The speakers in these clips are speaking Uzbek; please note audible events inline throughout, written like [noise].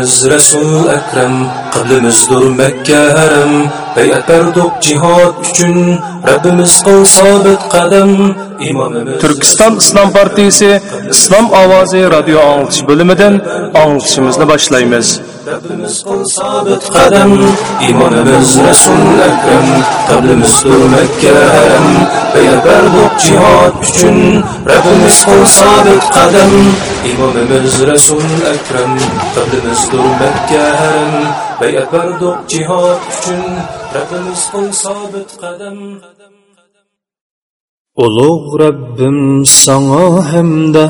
از رسول اکرم Qiblimizdir Mekke haram Beyat berdik cihad üçün Rabbimiz qıl sabit qadam Türkistan İslam Partisi İslam Avazi Radyo Anıltış bölümünden anıltışımızla başlayımız. Rabbimiz kıl sabit kadem, imanımız Resul Ekrem, Kablimiz Mekke herem, beyber bu cihat üçün. Rabbimiz kıl sabit kadem, imanımız Resul Ekrem, Kablimiz Mekke herem, Beyat berdik cihad üçün, Rabbimiz kıl sabit qadam Ulug' Rabbim sana hamda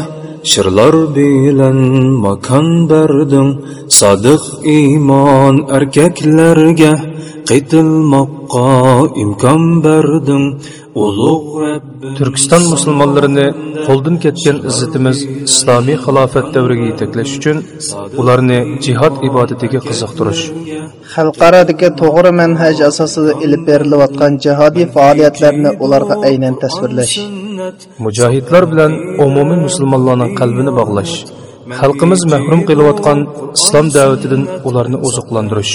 shirlar bilan makon berding. Sodiq iymon erkaklarga qaytilmoqqa imkon berding ulug' Rabbim Türkistan musulmonlarini qo'ldan ketgan izzatimiz islomiy xilofat davriga yetaklash uchun ularni jihad ibodatiga qiziqtirish. Xalqarodagi to'g'ri manhaj asosida ilib berilayotgan jihodiy faoliyatlarni ularga aynan tasvirlash. Mujohidlar bilan umumiy musulmonlarning qalbini bog'lash xalqimiz mahrum qilayotgan islom da'vatidan ularni oziqlantirish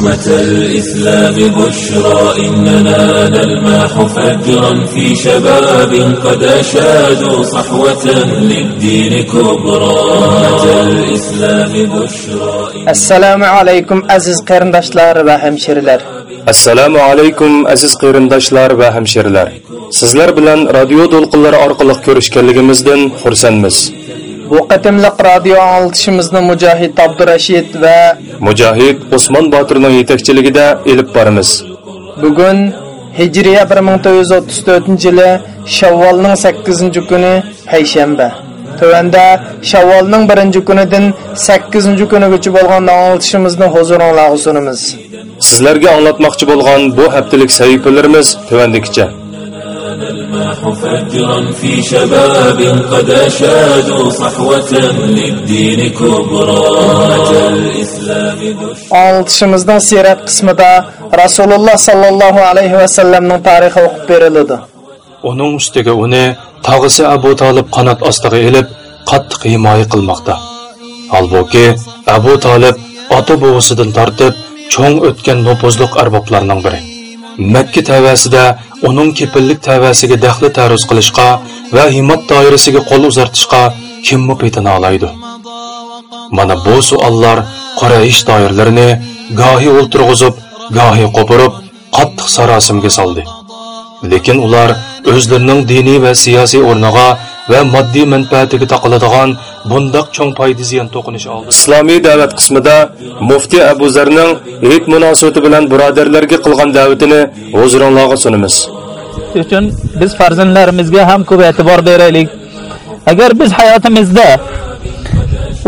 أمة الإسلام بشرى إننا نلمح فجرا في شباب قد أشادوا صحوة للدين كبرى أمة الإسلام بشرى alaykum aziz qarindoshlar va hamshiralar assalomu alaykum aziz qarindoshlar va hamshiralar sizlar bilan radio to'lqinlari orqali ko'rishganligimizdan xursandmiz bu qatimliq radio anglitishimizni mujohid abdurashid va mujohid usmon botirning yetakchiligida ilib boramiz. Bugun hijriya 1934 yili shavvolning 8 kuni payshanba. Tövəndə 1-ci günüdən 8-ci günügəcə bolğan anlatışımızı huzurunuza sunumuz. sizlarga anglatmoqchi bo'lgan bu haftalik sahifalarimiz tuvandikicha نلمح فجرا في شباب قد أشادوا صحوة للدين كبرى أمة الإسلام بشرى Anlatışımızın sirat qismida Rasulullah sallallahu alayhi va sallamning tarixi o'qib beriladi. uning ustiga uni tog'isi abu tolib qanot ostiga ilib qattiq himoya qilmoqda holbuki abu tolib ota buvisidan tortib cho'ng o'tgan nopuzliq arboblarning biri Makka tavasida uning kepillik tavasiga daxli taruz qilishga va himmat doirasiga qo'l uzartishga kimmi petini olaydi? Mana bu suollar quraish doirlarini gohi o'ltirg'izib gohi qo'pirib qattiq sarosimga soldi. Lekin ular o'zlarining diniy va siyosiy o'rniga va moddiy manfaatiga taqiladigan bundaq cho'ng foyda ziyon to'qinish oldi. Islomiy davlat qismida muftiy abu zarning hit munosabati bilan birodarlarga qilgan da'vatini huzuringlarga sunamiz. Uchun biz farzandlarimizga ham ko'p e'tibor beraylik. Agar biz hayotimizda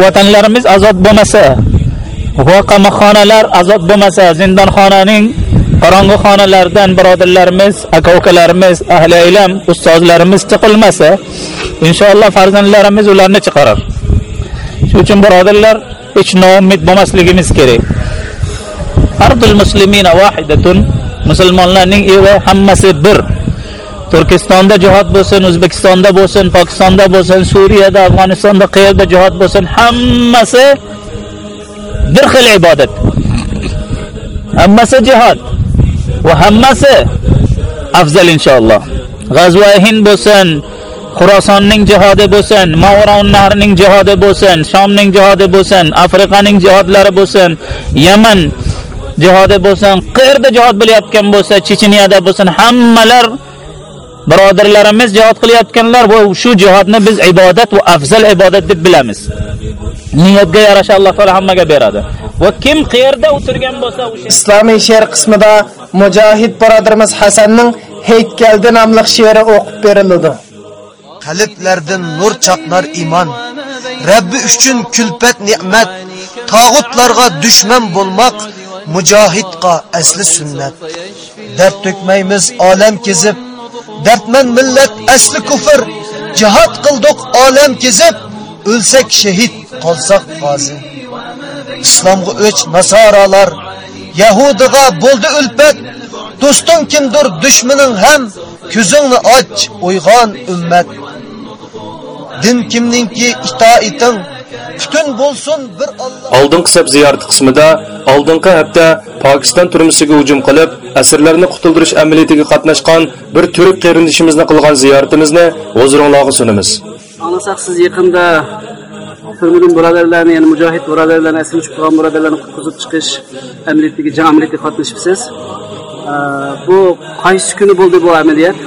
vatanlarimiz azod bo'lmasa va qamoqxonalar azod bo'lmasa zindonxonaning qorong'i xonalaridan birodarlarimiz aka ukalarimiz ahli ilm ustozlarimiz chiqilmasa inshaalloh farzandlarimiz ularni chiqarar. Shuning uchun birodarlar hech noumid bo'lmasligimiz kerak. Ardul muslimina vahidatun musulmonlarning evi hammasi bir. Turkistonda jihod bo'lsin o'zbekistonda bo'lsin pokistonda bo'lsin suriyada afg'onistonda qayerda jihod bo'lsin hammasi bir xil ibodat. Hammasi jihod va hammasi afzal inshaalloh g'azva hind bo'lsin xurosonning jihodi bo'lsin Mavaronnahrning jihodi bo'lsin shomning jihodi bo'lsin afrikaning jihodlari bo'lsin yaman jihodi bo'lsin qayerda jihod bo'layotgan bo'lsa checheniyada bo'lsin hammalar birodarlarimiz jihod qilayotganlar va shu jihodni biz ibodat va afzal ibodat deb bilamiz. Niyatga yarasha alloh taolo hammaga beradi. Va kim qayerda o'tirgan bo'lsa o'sha islomiy she'r qismida mujohid birodarimiz hasanning haykaldi nomli she'ri o'qib beriladi qalblardan nur chaqnar iymon. Rabbi uchun kulfat ne'mat tog'utlarga dushman bo'lmoq mujohidqa asli sunnat. Dard to'kmaymiz olam kezib. Dardman millat asli kufr. Jihad qildik olam kezib. O'lsak shahid qolsak qozi. Islomga o'ch nasoralar yahudiga bo'ldi ulpat. Do'sting kimdir dushmaning ham. Ko'zingni och uyg'on ummat. Din kimninki itoating butun bo'lsin bir Alloh Oldingi saf ziyorati qismida oldingi hafta Pokiston turmisiga hujum qilib, asirlarni qutuldirish amaliyatiga qatnashgan bir turk qarindishimizni qilgan ziyoratimizni huzuringizga sunamiz. Anlasak siz yaqinda Turmudin birodarlarni, ya'ni mujohid birodarlarni asir tushib qolgan birodarlarni qutqizib chiqish amaliyatiga, jang amaliyatiga qatnashibsiz. Bu qaysi kuni bo'ldi bu amaliyat?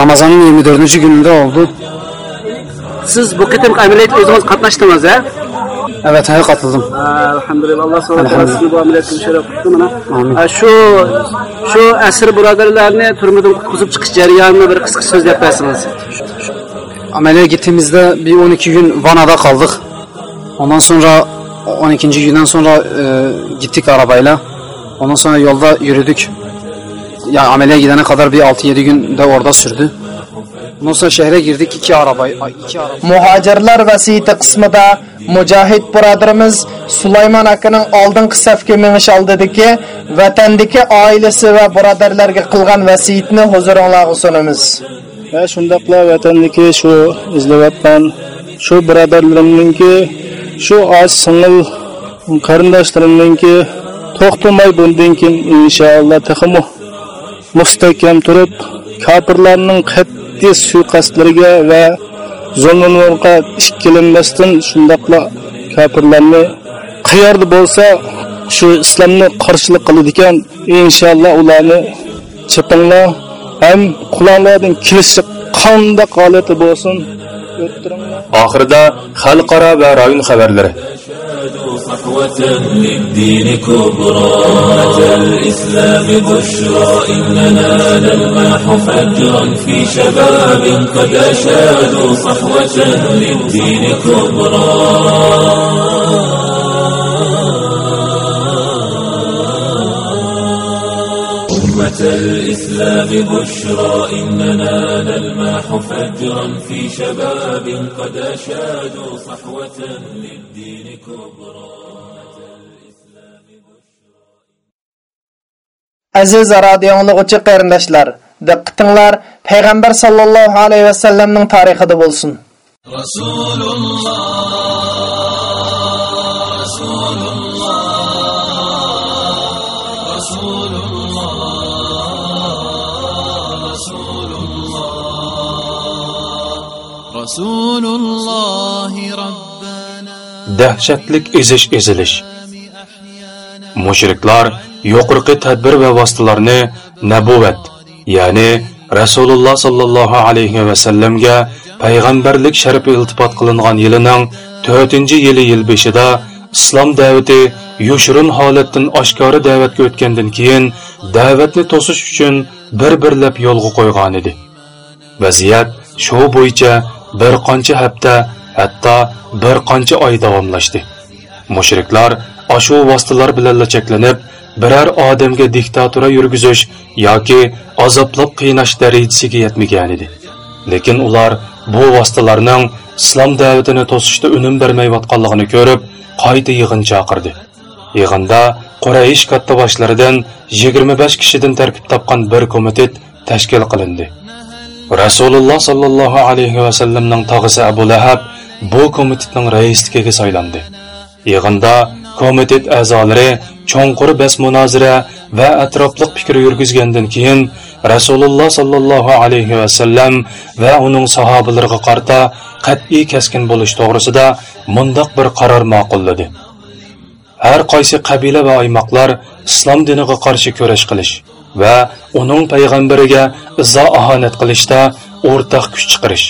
Ramazonning 24-gününde oldu. Siz bu qitim amaliyatga o'zingiz qatnashdingiz, ha? Evet, hayır katıldım. Alhamdulillah Allah taala sizni bu ameliyatga musharraf qildi mana. Shu shu asir birodarlarni turmadan qutqizib chiqish jarayonini bir qisqa so'zlab bersangiz. Ameliyat gittiğimizde bir 12 gün Vana'da kaldık. Ondan sonra 12. günden sonra e, gittik arabayla. Ondan sonra yolda yürüdük. Yani ameliyat gidene kadar bir 6-7 gün de orada sürdü. Sonra şehre girdik iki araba, iki araba. muhojirlar vasiyati qismida mujohid birodarimiz sulaymon akaning oldingi safga minish oldidagi vatandagi oilasi va birodarlarga qilgan vasiyatni huzuringlarga sunamiz va shundoqla vatandagi shu izlayotgan shu birodarlarimninki shu och singil qarindoshlarimninki to'xtamay bundan keyin inshaalloh texmu mustahkam turib kofirlarning qat'iy suiqasdlarga va zulmlarga qilinmasdan shundoqla kofirlarni qayerda bo'lsa shu islomni qarshilik qiladigan inshaalloh ularni chipinglar ham qulonlardan kelishi qandoq holati bo'lsin Oxirida xalqaro va rayon xabarlari. صحوة للدين كبرى. أتى الإسلام بشرى. إننا نلمح فجرا في شباب قد أشادوا صحوة للدين كبرى. أمة الإسلام بشرى. إننا نلمح فجرا في شباب قد أشادوا صحوة للدين كبرى. Aziz radio anglaguvchi qarindoshlar, diqqatinglar payg'ambar sallallohu alayhi vasallamning tarixida bo'lsin. Rasululloh Rasululloh Rasululloh Rasululloh Rabbana Dahshatlik ezish ezilish Mushriklar yuqorqi tadbir va vositalarni nabuvat ya'ni rasululloh sollallohu alayhi vasallamga payg'ambarlik sharafi iltifot qilingan yilining 4 yili yil beshida islom da'vati yushurun holatdan oshkora da'vatga o'tgandan keyin da'vatni to'sish uchun bir birlab yo'lga qo'ygan edi. Vaziyat shu bo'yicha bir qancha hafta hatto bir qancha oy davomlashdi. Mushriklar ashu vositalar bilan cheklanib biror odamga diktatura yurgizish yoki azoblab qiynash darajasiga yetmagan edi. Lekin ular bu vositalarning islom da'vatini to'sishda unum bermayotganligini ko'rib qayta yig'in chaqirdi. Yig'inda qurayish katta boshlaridan 25 kishidan tarkib topgan bir komitet tashkil qilindi. Rasululloh sollallohu alayhi vasallamning tog'isi abu lahab bu komitetning raisligiga saylandi. Yig'inda komitet a'zolari cho'nqur bas munozara va atrofliq fikr yurgizgandan keyin rasululloh sollallohu alayhi vasallam va uning sahobalariga qarta qat'iy kaskin bo'lish to'g'risida mundoq bir qaror ma'qulladi. Har qaysi qabila va oymoqlar islom diniga qarshi kurash qilish va uning payg'ambariga izo ahonat qilishda o'rtaq kuch chiqarish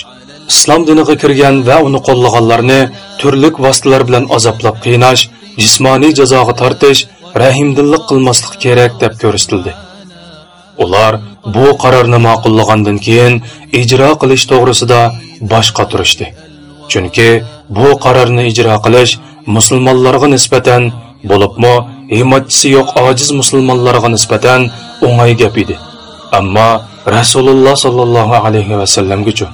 islom diniga kirgan va uni qo'llaganlarni turli vositalar bilan azoblab qiynash jismoniy jazoga tortish rahimdillik qilmaslik kerak deb ko'rsatildi. Ular bu qarorni ma'qullagandan keyin ijro qilish to'g'risida bosh qotirishdi chunki bu qarorni ijro qilish musulmonlarga nisbatan bo'libmi himmatchisi yo'q ojiz musulmonlarga nisbatan o'ng'ay gap edi. Ammo rasululloh sollallohu alayhi vasallamgachu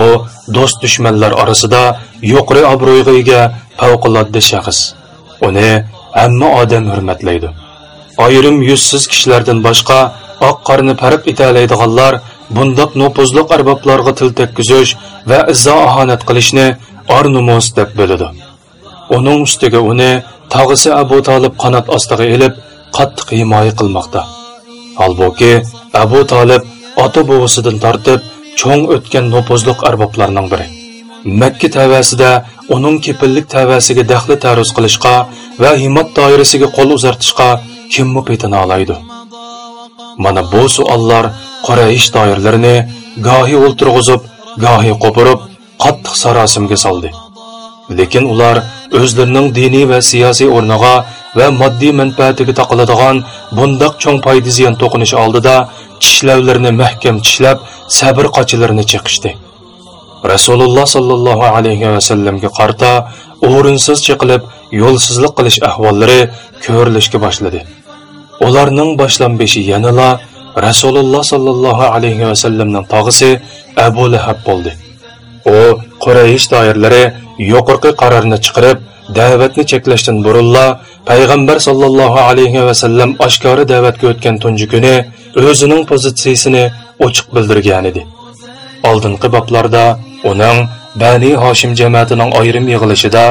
u do'st dushmanlar orasida yuqori obro'yga ega favqulodda shaxs uni hamma odam hurmatlaydi. Ayrim yuzsiz kishilardan boshqa oq qorni parib etalaydiganlar bundoq nopuzliq arboblarga til tekkizish va izzo ahonat qilishni or nomus deb biladi. Uning ustiga uni tog'isi abu tolib qanot ostiga ilib qattiq himoya qilmoqda. Holbuki abu tolib ota buvisidan tortib cho'ng o'tgan nopuzliq arboblarning biri. Makka tavasida uning kepillik tavasiga daxli taruz qilishga va himmat doirasiga qo'l uzartishga kimmi petini olaydi? Mana bu suollar qorayish doirlarini gohi o'ltirg'izib gohi qo'pirib qattiq sarosimga soldi. Lekin ular o'zlarining diniy va siyosiy o'rniga va moddiy manfaatiga taqiladigan bundoq cho'ng foyda ziyon to'qinishi oldida tishlavlarini mahkam tishlab sabr qochilarini chiqishdi. Rasululloh sollallohu alayhi vasallamga qarta o'rinsiz chiqilib yo'lsizlik qilish ahvollari ko'rilishga boshladi. Ularning boshlanbeshi yanala rasululloh sollallohu alayhi vasallamning tog'isi abu lahab bo'ldi. U qurayish doirlari yuqorqi qarorni chiqarib da'vatni cheklashdan burunla payg'ambar sollallohu alayhi vasallam oshkora da'vatga o'tgan tunji kuni o'zining pozitsiyasini ochiq bildirgan edi. Oldingi boblarda uning bani hoshim jamoatining ayrim yig'ilishida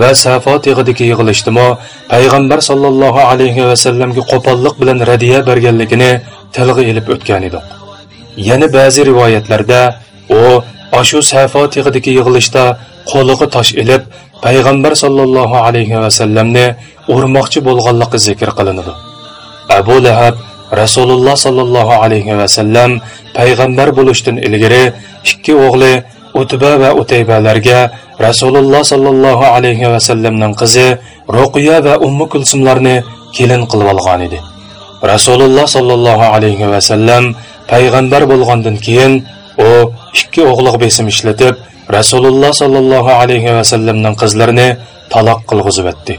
va Safo yig'idagi yig'ilishdimi payg'ambar sollallohu alayhi vasallamga qo'pollik bilan radiya berganligini tilga ilib o'tgan edik yana ba'zi rivoyatlarda u ashu Safo yig'idagi yig'ilishda qo'liga tosh ilib payg'ambar sollallohu alayhi vasallamni urmoqchi bo'lganligi zikr qilinadi. Abu lahab rasululloh sollallohu alayhi vasallam payg'ambar bo'lishdan ilgari ikki o'g'li utba va utaybalarga rasululloh sollallohu alayhi vasallamning qizi ruqiya va ummu kulsumlarni kelin qilib olgan edi. Rasululloh sollallohu alayhi vasallam payg'ambar bo'lgandan keyin u ikki o'g'liq besim ishlatib rasululloh sollallohu alayhi vasallamning qizlarini taloq qilg'izib o'tdi.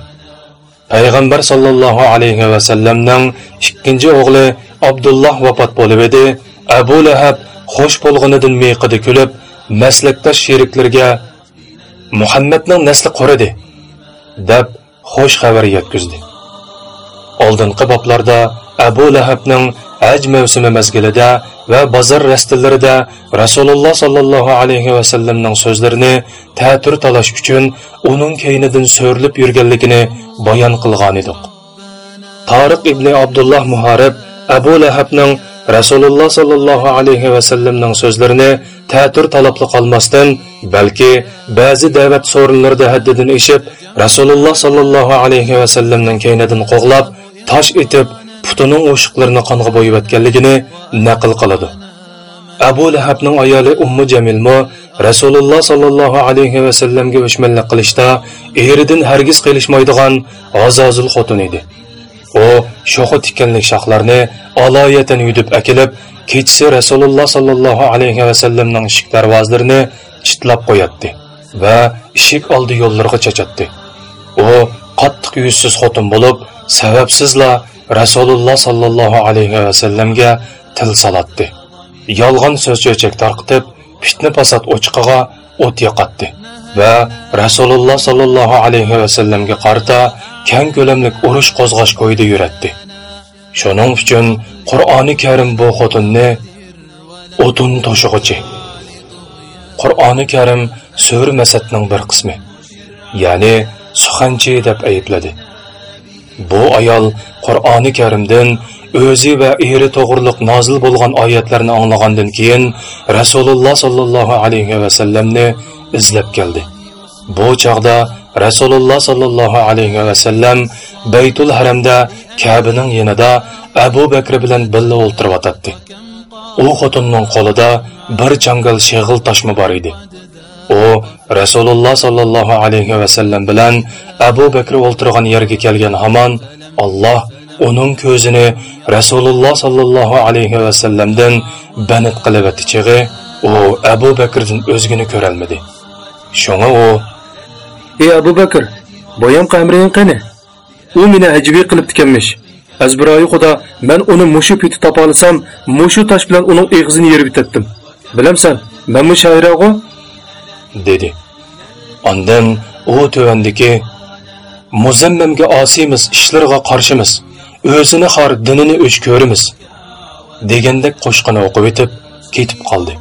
Payg'ambar sollallohu alayhi vasallamning ikkinchi o'g'li abdulloh vafot bo'lib edi. Abu lahab xo'sh bo'lg'inidan miqidi kulib maslakdosh sheriklarga muhammadning nasli quridi deb xo'sh xabar yetkazdi. Oldingi boblarda abu lahabning haj mavsumi mazgilida va bozor rastillarida rasululloh sollallohu alayhi vasallamning so'zlarini ta'tir talash uchun uning keynidan so'rilib yurganligini bayon qilgan edik tariq ibn abdulloh muharib abu lahabning rasululloh sollallohu alayhi vasallamning so'zlarini ta'tir talabli qolmasdan balki ba'zi da'vat so'rinlarida haddidan eshib rasululloh sollallohu alayhi vasallamning keynidan qo'g'lab tosh etib putining o'shiqlarini qonga bo'yayotganligini naql qiladi. Abu lahabning ayoli ummu jamilmo rasululloh sollallohu alayhi vasallamga o'shmanlik qilishda eridan hargiz qilishmaydigan azozil xotin edi. U shoxi tikkanlik shoxlarni aloyatan yudib akilib kechasi rasululloh sollallohu alayhi vasallamning eshik darvozalarini chitlab qo'yatdi va eshik oldi yo'llarga chachatdi u qattiq yuzsiz xotin bo'lib sababsizla rasululloh sollallohu alayhi vasallamga til solatdi yolg'on so'z cho'chak tarqitib fitna fasod o'chqig'a o't yoqatdi va rasululloh sollallohu alayhi vasallamga qarata kang ko'lamlik urush qo'zg'ash ko'yida yuratdi. Shuning uchun qur'oni karim bu xotinni o'tin to'shig'ichi. Qur'oni karim so'rmasatning bir qismi ya'ni suxanchi deb aybladi bu ayol qur'oni karimdan o'zi va eri to'g'riliq nozil bo'lgan oyatlarni anglagandan keyin rasululloh sollallohu alayhi vasallamni izlab keldi. Bu chog'da rasululloh sollallohu alayhi vasallam baytul haramda kabining yonida abu bakr bilan birga o'ltiryotdi u xotinning qo'lida bir changal shig'il toshmi bor edi. U rasululloh sollallohu alayhi vasallam bilan abu bakr o'ltirgan yerga kelgan hamon alloh uning ko'zini rasululloh sollallohu alayhi vasallamdan banit qilib chig'i u abu bakrdan o'zgini ko'rolmadi. Shunga u ey abu bakr boyam qamring qani? U meni ajibiy qilib tikanmish azbiroyi xudo man uni mushu piti topa olsam mushu tosh bilan uning eg'zini yerib bitatdim bilamsan manmu shoirag'u dedi. Ondan u tuvandiki muzammamga osiymiz ishlarga qarshimiz o'zini xor dinini o'ch ko'rimiz degandek qo'shqini o'qib etib ketib qoldi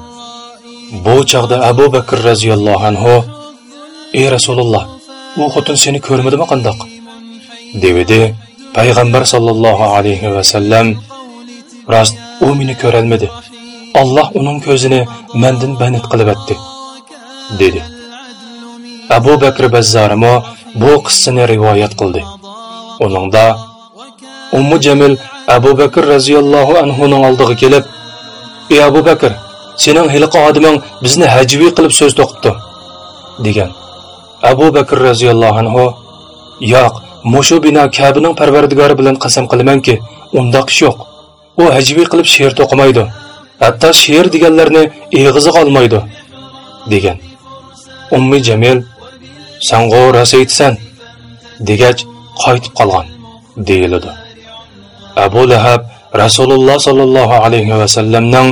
bu chog'da abu bakr roziyallohu anhu ey rasululloh u xotin seni ko'rmadimi qandoq devidi. Payg'ambar sollallohu alayhi vasallam rost u meni ko'rolmadi alloh uning ko'zini mandan banit qilib etdi dedi. Abu bakr bazzarimo bu qissani rivoyat qildi. Uningda ummu jamil abu bakr roziyallohu anhuning oldiga kelib ey abu bakr sening hiliqi odiming bizni hajviy qilib so'z to'qibdi degan. Abu bakr roziyallohu anhu yo'q mushu bino kabining parvardigori bilan qasam qilamanki undoq ish yo'q. U hajviy qilib she'r to'qimaydi. Hatto she'r deganlarni eg'iziga olmaydi degan. Ummi jamil sang'o rosa aytsan degach qaytib qolgan deyiladi. Abu lahab rasululloh sollallohu alayhi vasallamning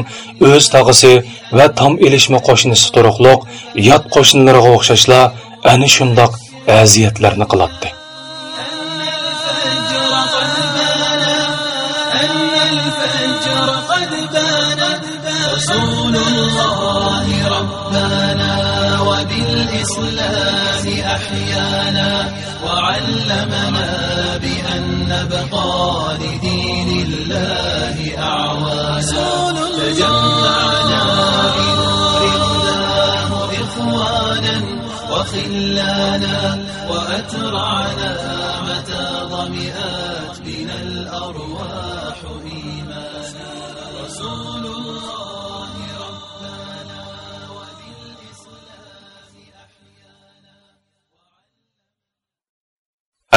o'z tog'isi va tom ilishma qo'shnisi turuqliq yot qo'shnilariga o'xshashla ana shundoq aziyatlarni qiladi وعلمنا بأن نبقى لدين الله أعوانا. تجمعنا بنور الله إخوانا وخلانا وأترعنا متى ضمئات بنا الأرواح إيمانا. رسول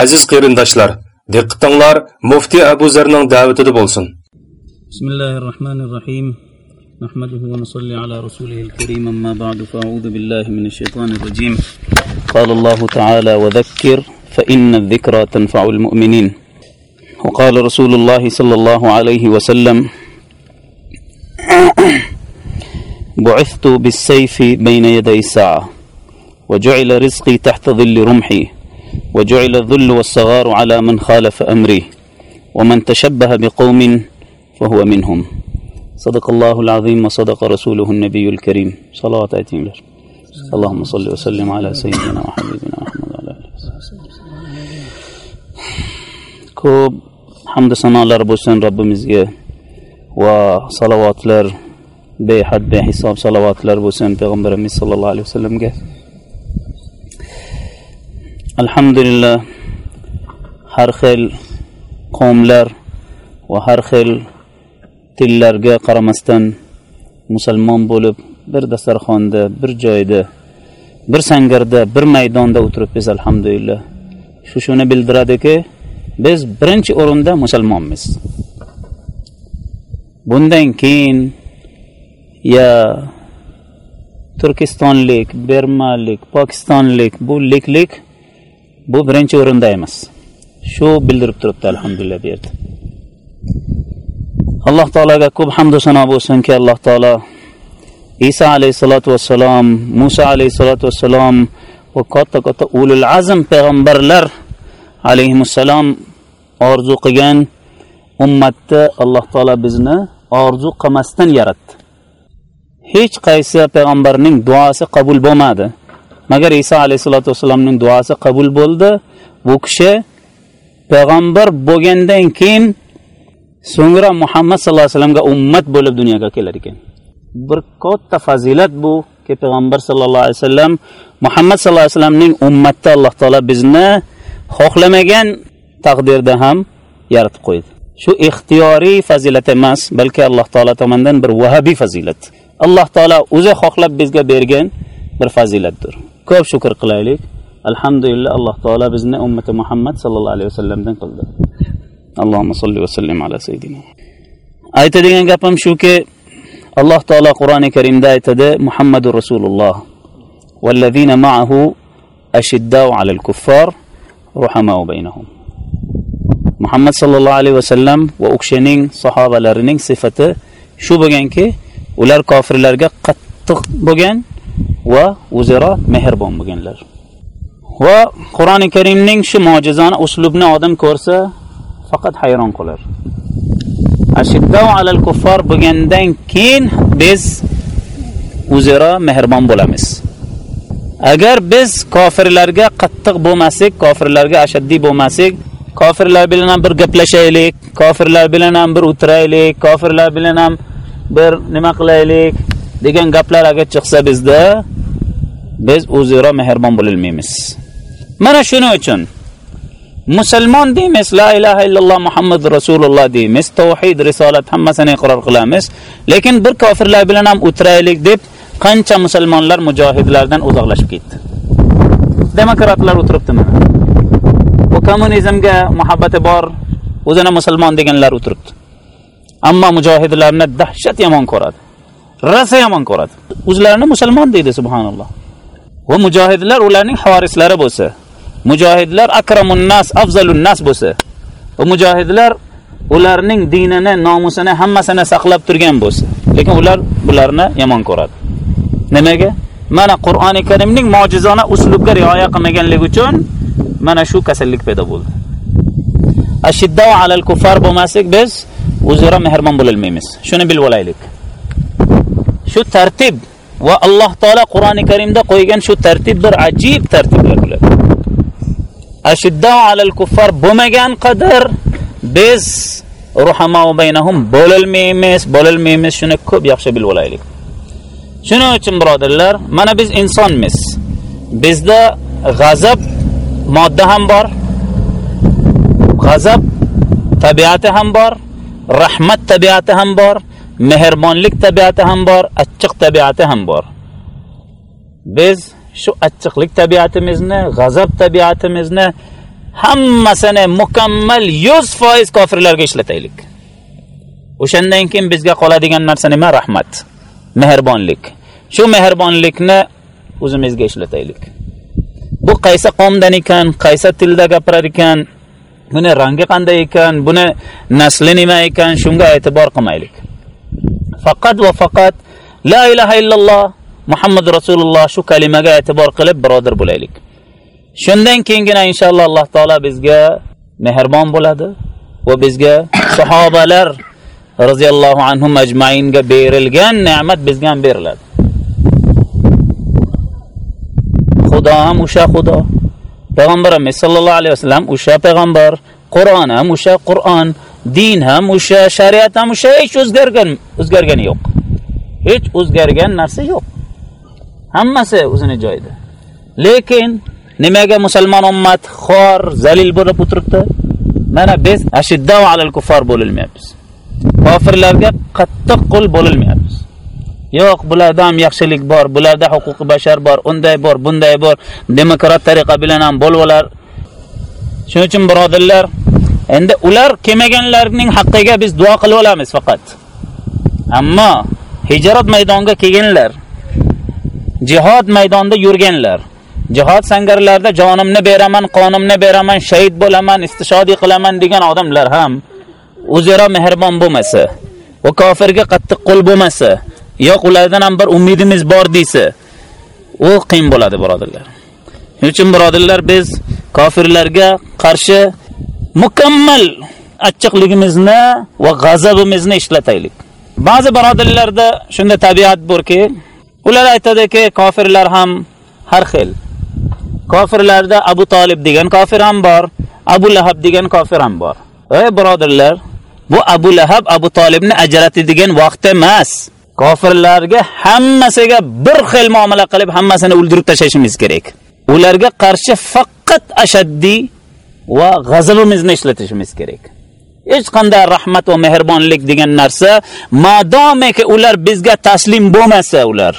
aziz qarindoshlar diqqatinglar muftiy abu zarning da'vatida bo'lsin. الرحيم نحمده ونصلي على رسوله الكريم أما بعد فأعوذ بالله من الشيطان الرجيم قال الله تعالى وذكر فإن الذكرى تنفع المؤمنين وقال رسول الله صلى الله عليه وسلم بعثت بالسيف بين يدي الساعة وجعل رزقي تحت ظل رمحي وجعل الذل والصغار على من خالف أمري ومن تشبه بقوم فهو منهم. صدق الله العظيم وصدق رسوله النبي الكريم. صلوات له اللهم صل وسلم على سيدنا وحبيبنا محمد وعلى آله ko'p hamdu sanolar bo'lsin robbimizga va salovatlar behad behisob salovatlar bo'lsin payg'ambarimiz sollallohu alayhi vasallamga alhamdulillah har xil qavmlar va har xil tillarga qaramasdan musulmon bo'lib bir dasturxonda bir joyda bir sangarda bir maydonda o'tiribmiz alhamdulillah. Shu shuni bildiradiki biz birinchi o'rinda musulmonmiz. Bundan keyin ya turkistonlik bermalik pokistonlik bu liklik bu birinchi o'rinda emas. Shu bildirib turibdi alhamdulillah bu yerda alloh taologa ko'p hamdu sano bo'lsinki alloh taolo iso alayhissalotu vassalom muso alayhissalotu vassalom va katta katta ulul azm payg'ambarlar alayhissalom orzu qilgan ummatni alloh taolo bizni orzu qilmasdan yaratdi. Hech qaysi payg'ambarning duosi qabul bo'lmadi. Magar iso alayhissalotu vassalomning duosi qabul bo'ldi. Bu kishi payg'ambar bo'lgandan keyin so'ngra muhammad sallallohu alayhi vasallamga ummat bo'lib dunyoga kelar ekan. Bir katta fazilat bu ki payg'ambar sallallohu alayhi vasallam muhammad sallallohu alayhi vasallamning ummatda alloh taolo bizni xohlamagan taqdirda ham yaratib qo'ydi. Shu ixtiyoriy fazilat emas balki alloh taolo tomonidan bir vahabiy fazilat. Alloh taolo o'zi xohlab bizga bergan bir fazilatdir ko'p shukur qilaylik alhamdulillah alloh taolo bizni ummati muhammad sallallohu alayhi vasallamdan qildi allohumma solli va sallim ala sayyidina aytadigan gapim shuki alloh taolo qur'oni karimda aytadi muhammadu rasululloh والذين معه أشداء على الكفار رحماء بينهم muhammad sallallohu alayhi vasallam va u kishining sahobalarining sifati shu bo'lganki ular kofirlarga qattiq bo'lgan va o'zaro mehribon bo'lganlar. Va qur'oni karimning shu mo'jizani uslubni odam ko'rsa faqat hayron qolar. Ashiddau alal kuffar bo'lgandan keyin biz o'zaro mehribon bo'lamiz. Agar biz kofirlarga qattiq bo'lmasak kofirlarga ashaddiy bo'lmasak kofirlar bilan ham bir gaplashaylik kofirlar bilan ham bir o'tiraylik kofirlar bilan ham bir nima qilaylik degan gaplar agar chiqsa bizda biz o'zaro mehribon bo'lolmaymiz. Mana shuning uchun musulmon deymiz la ilaha illalloh muhammad rasululloh deymiz tavhid risolat hammasini iqror qilamiz. Lekin bir kofirlar bilan ham o'tiraylik deb qancha musulmonlar mujohidlardan uzoqlashib ketdi. Demokratlar o'tiribdi mana bu kommunizmga muhabbati bor o'zini musulmon deganlar o'tiribdi. Ammo mujohidlarni dahshat yomon ko'radi. Rosa yomon ko'radi. O'zlarini musulmon deydi subhanalloh. Va mujohidlar ularning havarislari bo'lsa mujohidlar akramun nas afzalun nas bo'lsa va mujohidlar ularning dinini nomusini hammasini saqlab turgan bo'lsa lekin ular bularni yomon ko'radi. Nimaga? Mana qur'oni karimning mo'jizona uslubga rioya qilmaganligi uchun mana shu kasallik paydo bo'ldi. Ashiddao alal kuffar bo'lmasak biz o'zaro mehribon bo'lolmaymiz. Shuni bilib olaylik. Shu tartib va alloh taolo qur'oni karimda qo'ygan shu tartib bir ajib tartiblar bular ashiddao alal kuffar bo'lmagan qadar biz ruhamau baynahum bo'lolmaymiz bo'lolmaymiz shuni ko'p yaxshi bilib olaylik. Shuning uchun birodarlar mana biz insonmiz. Bizda g'azab modda ham bor g'azab tabiati ham bor rahmat tabiati ham bor mehribonlik tabiati ham bor achchiq tabiati ham bor. Biz shu achchiqlik tabiatimizni g'azab tabiatimizni hammasini mukammal yuz foiz kofirlarga ishlataylik. O'shandan keyin bizga qoladigan narsa nima? Rahmat. Mehribonlik. Shu mehribonlikni o'zimizga ishlataylik. Bu qaysi qomdan ekan qaysi tilda gapirar ekan buni rangi qanday ekan buni nasli nima ekan shunga e'tibor qilmaylik. Faqat va faqat la ilaha illalloh muhammad rasululloh shu kalimaga e'tibor qilib birodar bo'laylik. Shundan keyingina inshaalloh alloh taolo bizga mehribon bo'ladi va bizga sahobalar roziyallohu anhum ajmainga berilgan ne'mat bizga ham beriladi. Xudo ham o'sha xudo. Payg'ambarimiz sallallohu alayhi vasallam o'sha payg'ambar qur'on ham o'sha qur'on din ham o'sha shariat ham o'sha hech o'zgargan o'zgargani yo'q. Hech o'zgargan narsa yo'q. Hammasi o'zini joyida. Lekin nimaga musulmon ummat xor zalil bo'lib o'tiribdi? Mana biz ashiddao alal kuffar bo'lilmayapmiz kofirlarga qattiq qul bo'lolmayapmiz. Yo'q bularda ham yaxshilik bor bularda huquqi bashar bor unday bor bunday bor. Demokrat tariqa bilan ham bo'lvolar. Shuning uchun birodarlar endi ular kelmaganlarning haqqiga biz duo qilib olamiz faqat. Ammo hijrat maydoniga kelganlar jihod maydonida yurganlar jihod sangarlarida jonimni beraman qonimni beraman shahid bo'laman istishodiy qilaman degan odamlar ham o'zaro mehribon bo'lmasa va kofirga qattiq qo'l bo'lmasa yo'q ulardan ham bir umidimiz bor deysa u qiyin bo'ladi birodarlar. Shuning uchun birodarlar biz kofirlarga qarshi mukammal achchiqligimizni va g'azabimizni ishlataylik. Ba'zi birodarlarda shunda tabiat borki ular aytadiki kofirlar ham har xil. Kofirlarda abu tolib degan kofir ham bor abu lahab degan kofir ham bor. Ey birodarlar bu abu lahab abu tolibni ajratadigan vaqt emas. Kofirlarga hammasiga bir xil muomala qilib hammasini o'ldirib tashlashimiz kerak. Ularga qarshi faqat ashaddiy va g'azabimizni ishlatishimiz kerak. Hech qanday rahmat va mehribonlik degan narsa madomiki ular bizga taslim bo'lmasa ular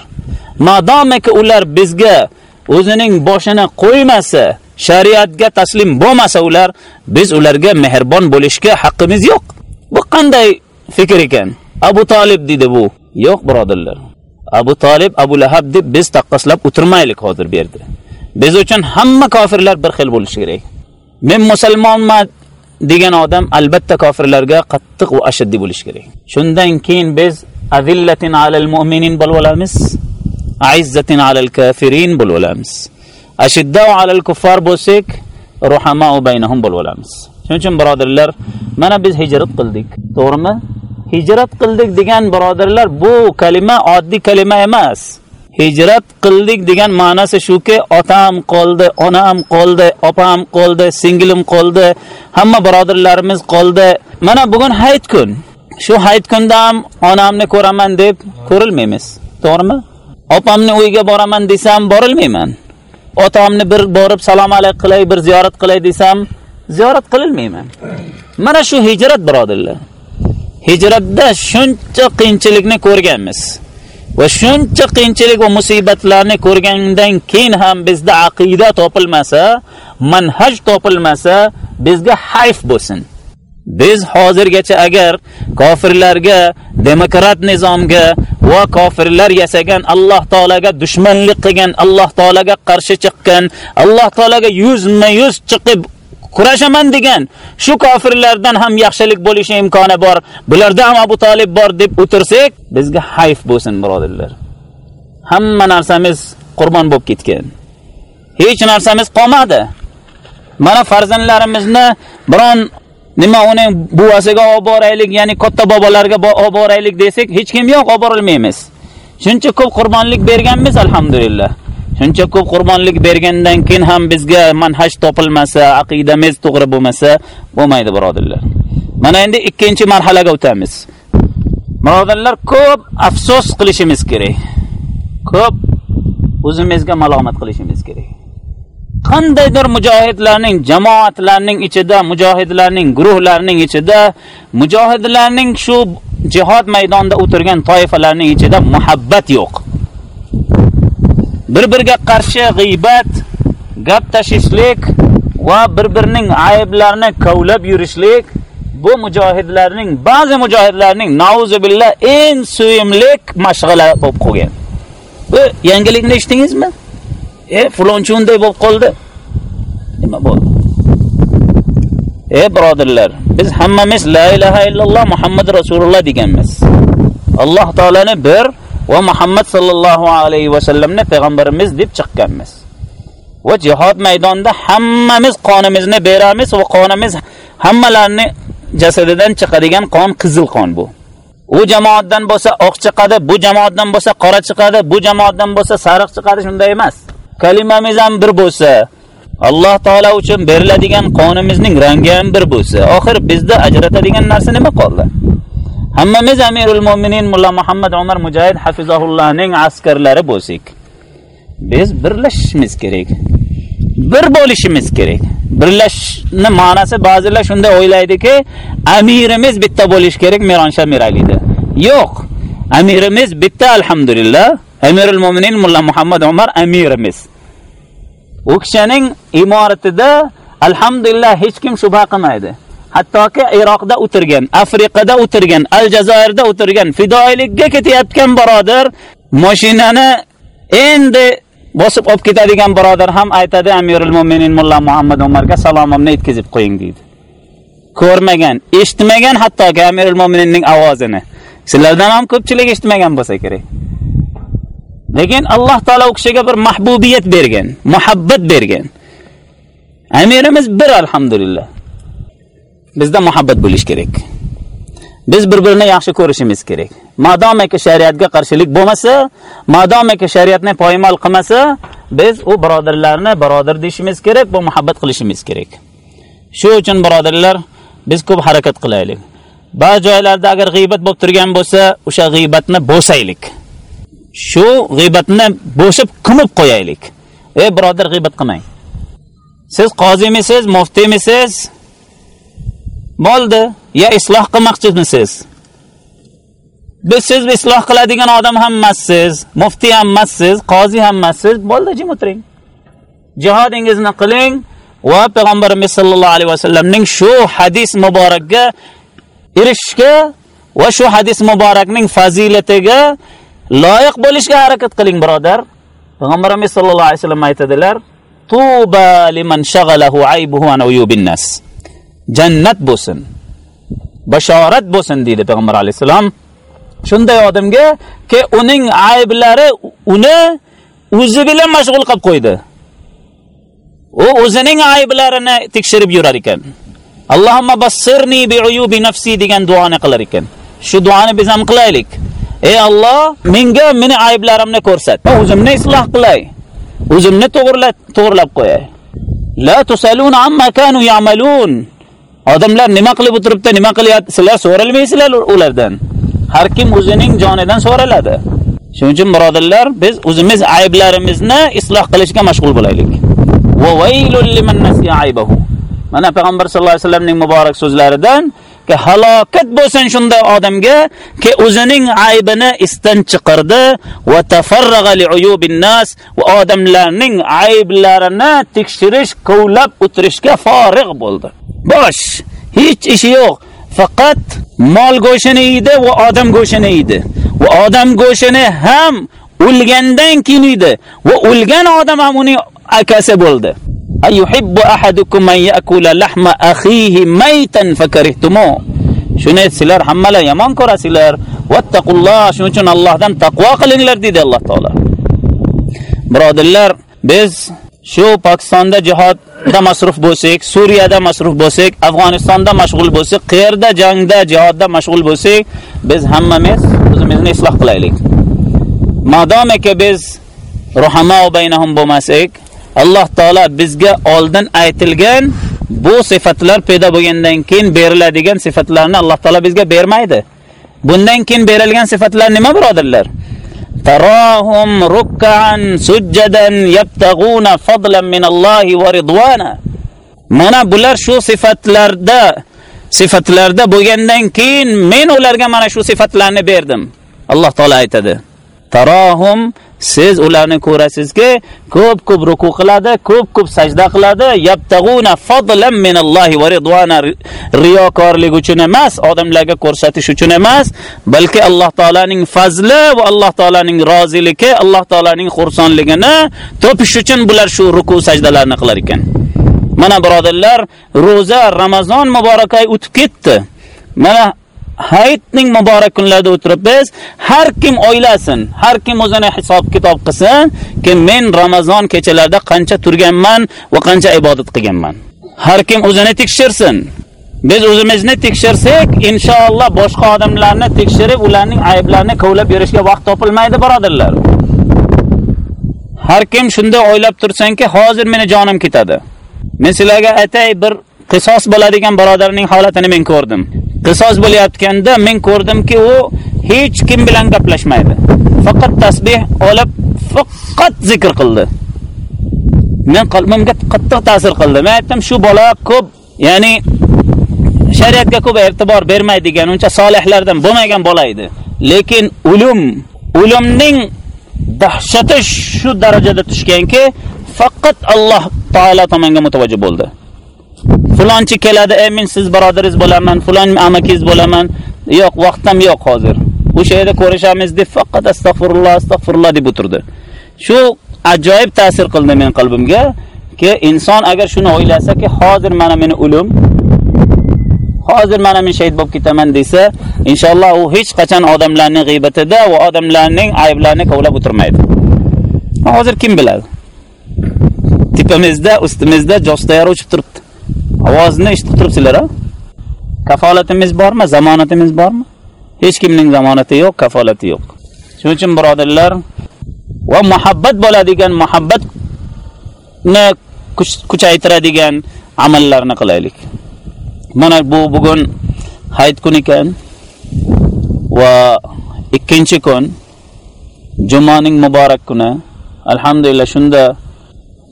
madomiki ular bizga o'zining boshini qo'ymasa shariatga taslim bo'lmasa ular biz ularga mehribon bo'lishga haqqimiz yo'q. Bu qanday fikr ekan? Abu tolib deydi bu. Yo'q birodarlar. Abu tolib abu lahab deb biz taqqoslab o'tirmaylik hozir bu yerda. Biz uchun hamma kofirlar bir xil bo'lishi kerak. Men musulmonman degan odam albatta kofirlarga qattiq va ashaddiy bo'lishi kerak. Shundan keyin biz azillatin alal mu'minin bo'lib olamiz aizzatin alal kafirin bo'lib olamiz. Ashiddau alal kuffar bo'lsak ruhamau baynahum bo'lib olamiz. Shuning uchun birodarlar mana biz hijrat qildik. To'g'rimi? Hijrat qildik degan birodarlar bu kalima oddiy kalima emas. Hijrat qildik degan ma'nosi shuki otam qoldi onam qoldi opam qoldi singlim qoldi hamma birodarlarimiz qoldi. Mana bugun hayit kun. Shu hayit kunda ham onamni ko'raman deb ko'rilmaymiz. To'g'rimi? Opamni uyiga boraman desam borilmayman. Otamni bir borib salom alik qilay bir ziyorat qilay desam ziyorat qilolmayman mana shu hijrat birodarlar. Hijratda shuncha qiyinchilikni ko'rganmiz. Va shuncha qiyinchilik va musibatlarni ko'rgandan keyin ham bizda aqida topilmasa manhaj topilmasa bizga hayf bo'lsin. Biz hozirgacha agar kofirlarga demokrat nizomga va kofirlar yasagan alloh taolaga dushmanlik qilgan alloh taolaga qarshi chiqqan alloh taolaga yuzma yuz chiqib kurashaman degan shu kofirlardan ham yaxshilik bo'lishi imkoni bor. Bularda ham abu tolib bor deb o'tirsak bizga hayf bo'lsin birodarlar. Hamma narsamiz qurbon bo'lib ketgan. Hech narsamiz qolmadi. Mana farzandlarimizni biron nima uni buvasiga olib boraylik ya'ni katta bobolarga olib boraylik desak hech kim yo'q olib borolmaymiz shuncha ko'p qurbonlik berganmiz alhamdulillah. Shuncha ko'p qurbonlik bergandan keyin ham bizga manhaj topilmasa aqidamiz to'g'ri bo'lmasa bo'lmaydi birodarlar. Mana endi ikkinchi marhalaga o'tamiz. Birodarlar ko'p afsus qilishimiz kerak. Ko'p o'zimizga malomat qilishimiz kerak. Qandaydir mujohidlarning jamoatlarning ichida mujohidlarning guruhlarining ichida mujohidlarning shu jihod maydonida o'tirgan toifalarning ichida muhabbat yo'q. Bir biriga qarshi g'iybat gap tashishlik va bir birining ayblarini kovlab yurishlik bu mujohidlarning ba'zi mujohidlarning nauzubillah eng suyimlik mashg'ala bo'lib qolgan. Bu yangilikni eshitdingizmi? E fulonchi unday bo'lib qoldi. Nima bo'ldi? E birodarlar biz hammamiz la ilaha illalloh muhammad rasululloh deganmiz. Alloh taolani bir va muhammad sallallohu alayhi va sallamni payg'ambarimiz deb chiqqanmiz. Va jihad maydonida hammamiz qonimizni beramiz va qonimiz hammalarni jasadidan chiqadigan qon qizil qon bu. U jamoatdan bo'lsa oq chiqadi bu jamoatdan bo'lsa qora chiqadi bu jamoatdan bo'lsa sariq chiqadi shunday emas. Kalimamiz ham bir bo'lsa alloh taolo uchun beriladigan qonimizning rangi ham bir bo'lsa. Oxir bizda ajratadigan narsa nima qoldi? Hammamiz amirul mo'minin mulla muhammad umar mujohid hafizahullohning askarlari bo'lsak biz birlashishimiz kerak. Bir bo'lishimiz kerak. Birlashishni ma'nosi ba'zilar shunday o'ylaydiki amirimiz bitta bo'lishi kerak mironsha miralida yo'q. Amirimiz bitta alhamdulillah. Amirul mo'minin mulla muhammad umar amirimiz. U kishining imoratida alhamdulillah hech kim shubha qilmaydi. Hattoki iroqda o'tirgan afrikada o'tirgan aljazoirda o'tirgan fidoilikka ketayotgan birodar mashinani endi bosib olib ketadigan birodar ham aytadi amirul mo'minin mulla muhammad umarga salomimni yetkazib qo'ying deydi. Ko'rmagan eshitmagan hattoki amirul mo'mininning ovozini. Sizlardan ham ko'pchilik eshitmagan bo'lsa kerak. Lekin alloh taolo u kishiga bir mahbubiyat bergan muhabbat bergan. Amirimiz bir alhamdulillah. Bizda muhabbat bo'lish kerak. Biz bir birini yaxshi ko'rishimiz kerak. Madomiki shariatga qarshilik bo'lmasa madomiki shariatni poymol qilmasa biz u birodarlarni birodar deyishimiz kerak bu muhabbat qilishimiz kerak. Shu uchun birodarlar biz ko'p harakat qilaylik. Ba'zi joylarda agar g'iybat bo'lib turgan bo'lsa o'sha g'iybatni bo'saylik. Shu g'iybatni bo'shib ko'mib qo'yaylik. Ey birodar g'iybat qilmang. Siz qozimisiz muftiymisiz bo'ldi. Ya isloh qilmoqchimisiz biz siz isloh qiladigan odam ham emassiz muftiy ham emassiz qozi ham emassiz bo'ldi jim o'tiring. Jihodingizni qiling va payg'ambarimiz sollallohu alayhi vasallamning shu hadis muborakga erishishga va shu hadis muborakning fazilatiga loyiq bo'lishga harakat qiling birodar. Payg'ambarimiz sollallohu alayhi vasallam aytadilar tuba liman shaghalahu aybuhu an uyubin nas. Jannat bo'lsin. Bashorat bo'lsin deydi payg'ambar alayhissalom. Shunday odamga ki uning ayblari uni o'zi bilan mashg'ul qilib qo'ydi. U o'zining ayblarini tekshirib yurar ekan. Allohimma bassirni bi uyubi nafsi degan duoni qilar ekan. Shu duoni biz ham qilaylik. Ey Alloh menga meni ayblarimni ko'rsat. O'zimni isloh qilay. O'zimni to'g'rilab to'g'rilab qo'yay. La tusaluna amma kanu ya'malun. Odamlar nima qilib o'tiribdi nima qilyapti sizlar so'ralmaysizlar ulardan. Har kim o'zining jonidan so'raladi. Shuning uchun birodarlar biz o'zimiz ayblarimizni isloh qilishga mashg'ul bo'laylik. Va vaylul liman nasiya aybahu. Mana payg'ambar sallallohu alayhi vasallamning muborak so'zlaridan ki halokat bo'lsin shunday odamga ki o'zining aybini isdan chiqardi. Va tafarraga li uyubin nas. Va odamlarning ayblarini tekshirish qovlab o'tirishga forig' bo'ldi. Bosh hech ishi yo'q. Faqat mol go'shini yeydi va odam go'shini yeydi. Va odam go'shini ham o'lgandan keyin yeydi va o'lgan odam ham uning akasi bo'ldi. Ayuhibbu ahadukum an ya'kula lahma akhihi maytan fakarihtumu. Shuni sizlar hammalar yomon ko'rasizlar. Vattaqulloh shuning uchun Allohdan taqvo qilinglar dedi Alloh taolo. Birodarlar biz shu Pokistonda jihodda masruf bo'lsak, Suriyada masruf bo'lsak, Afg'onistonda mashg'ul bo'lsak, qayerda jangda, jihodda mashg'ul bo'lsak, biz hammamiz o'zimizni isloh qilaylik. Madomiki biz ruhama baynahum bo'lmasak, Alloh taolo bizga oldin aytilgan bu sifatlar paydo bo'lgandan keyin beriladigan sifatlarni Alloh taolo bizga bermaydi. Bundan keyin berilgan sifatlar nima birodarlar? تراهم ركعا سجدا يبتغون فضلا من الله ورضوانا منا بولار شو صفات لاردا؟ صفات لاردا بوغندن كين مين ولارغا منا شو صفات لاني بيردم الله تعالى ايتدي tarohum siz ularni ko'rasizki ko'p ko'p ruku qiladi ko'p ko'p sajda qiladi. Yabtag'una fadlan minallohi va ridvana riyokorlik uchun emas odamlarga ko'rsatish uchun emas. Balki alloh taolaning fazli va alloh taolaning roziligi alloh taolaning xursandligini topish uchun bular shu ruku sajdalarni qilar ekan. Mana birodarlar ro'za ramazon muborak oy o'tib ketdi. Mana hayitning muborak kunlarida o'tirib biz har kim o'ylasin, har kim o'zini hisob kitob qilsin, ki men Ramazon kechalarida qancha turganman va qancha ibodat qilganman. Har kim o'zini tekshirsin. Biz o'zimizni tekshirsak, inshaalloh boshqa odamlarni tekshirib, ularning ayblarini kovlab yurishga vaqt topilmaydi, birodarlar. Har kim shunda o'ylab tursanki, hozir meni jonim ketadi. Men sizlarga aytay bir qisos bo'ladigan birodarning holatini men ko'rdim. Qisos bo'layotganda men ko'rdimki u hech kim bilan gaplashmaydi. Faqat tasbih olib faqat zikr qildi. Men qalbimga qattiq ta'sir qildi. Men aytdim shu bola ko'p, ya'ni shariatga ko'p e'tibor bermaydigan, uncha solihlardan bo'lmagan bola edi. Lekin ulum, ulumning dahshati shu darajada tushganki, faqat Alloh taolo tomonga mutavajjih bo'ldi. Fulonchi keladi, "Ey men siz birodaringiz bo'laman, fulon amakingiz bo'laman." Yo'q, vaqtim yo'q hozir. O'sha yerda ko'rishamiz deb faqat astag'firulloh, astag'firulloh deb o'tirdi. Shu ajoyib ta'sir qildi men qalbimga, ki inson agar shuni o'ylasa-ki, hozir mana meni ulum, hozir mana men shahid bo'lib ketaman desa, inshaalloh u hech qachon odamlarning g'ibatida va odamlarning ayblarini kovlab o'tirmaydi. Hozir kim biladi? Tipimizda, ustimizda jo'stayar uchib turibdi. Ovozni eshitib turibsizlar, ha? kafolatimiz bormi? Zamonatimiz bormi? Hech kimning zamonati yo'q kafolati yo'q. Shuning uchun birodarlar va muhabbat bo'ladigan muhabbatni kuchaytiradigan amallarni qilaylik. Mana bu bugun hayit kuni ekan va ikkinchi kun. Jumaning muborak kuni. Alhamdulillah shunda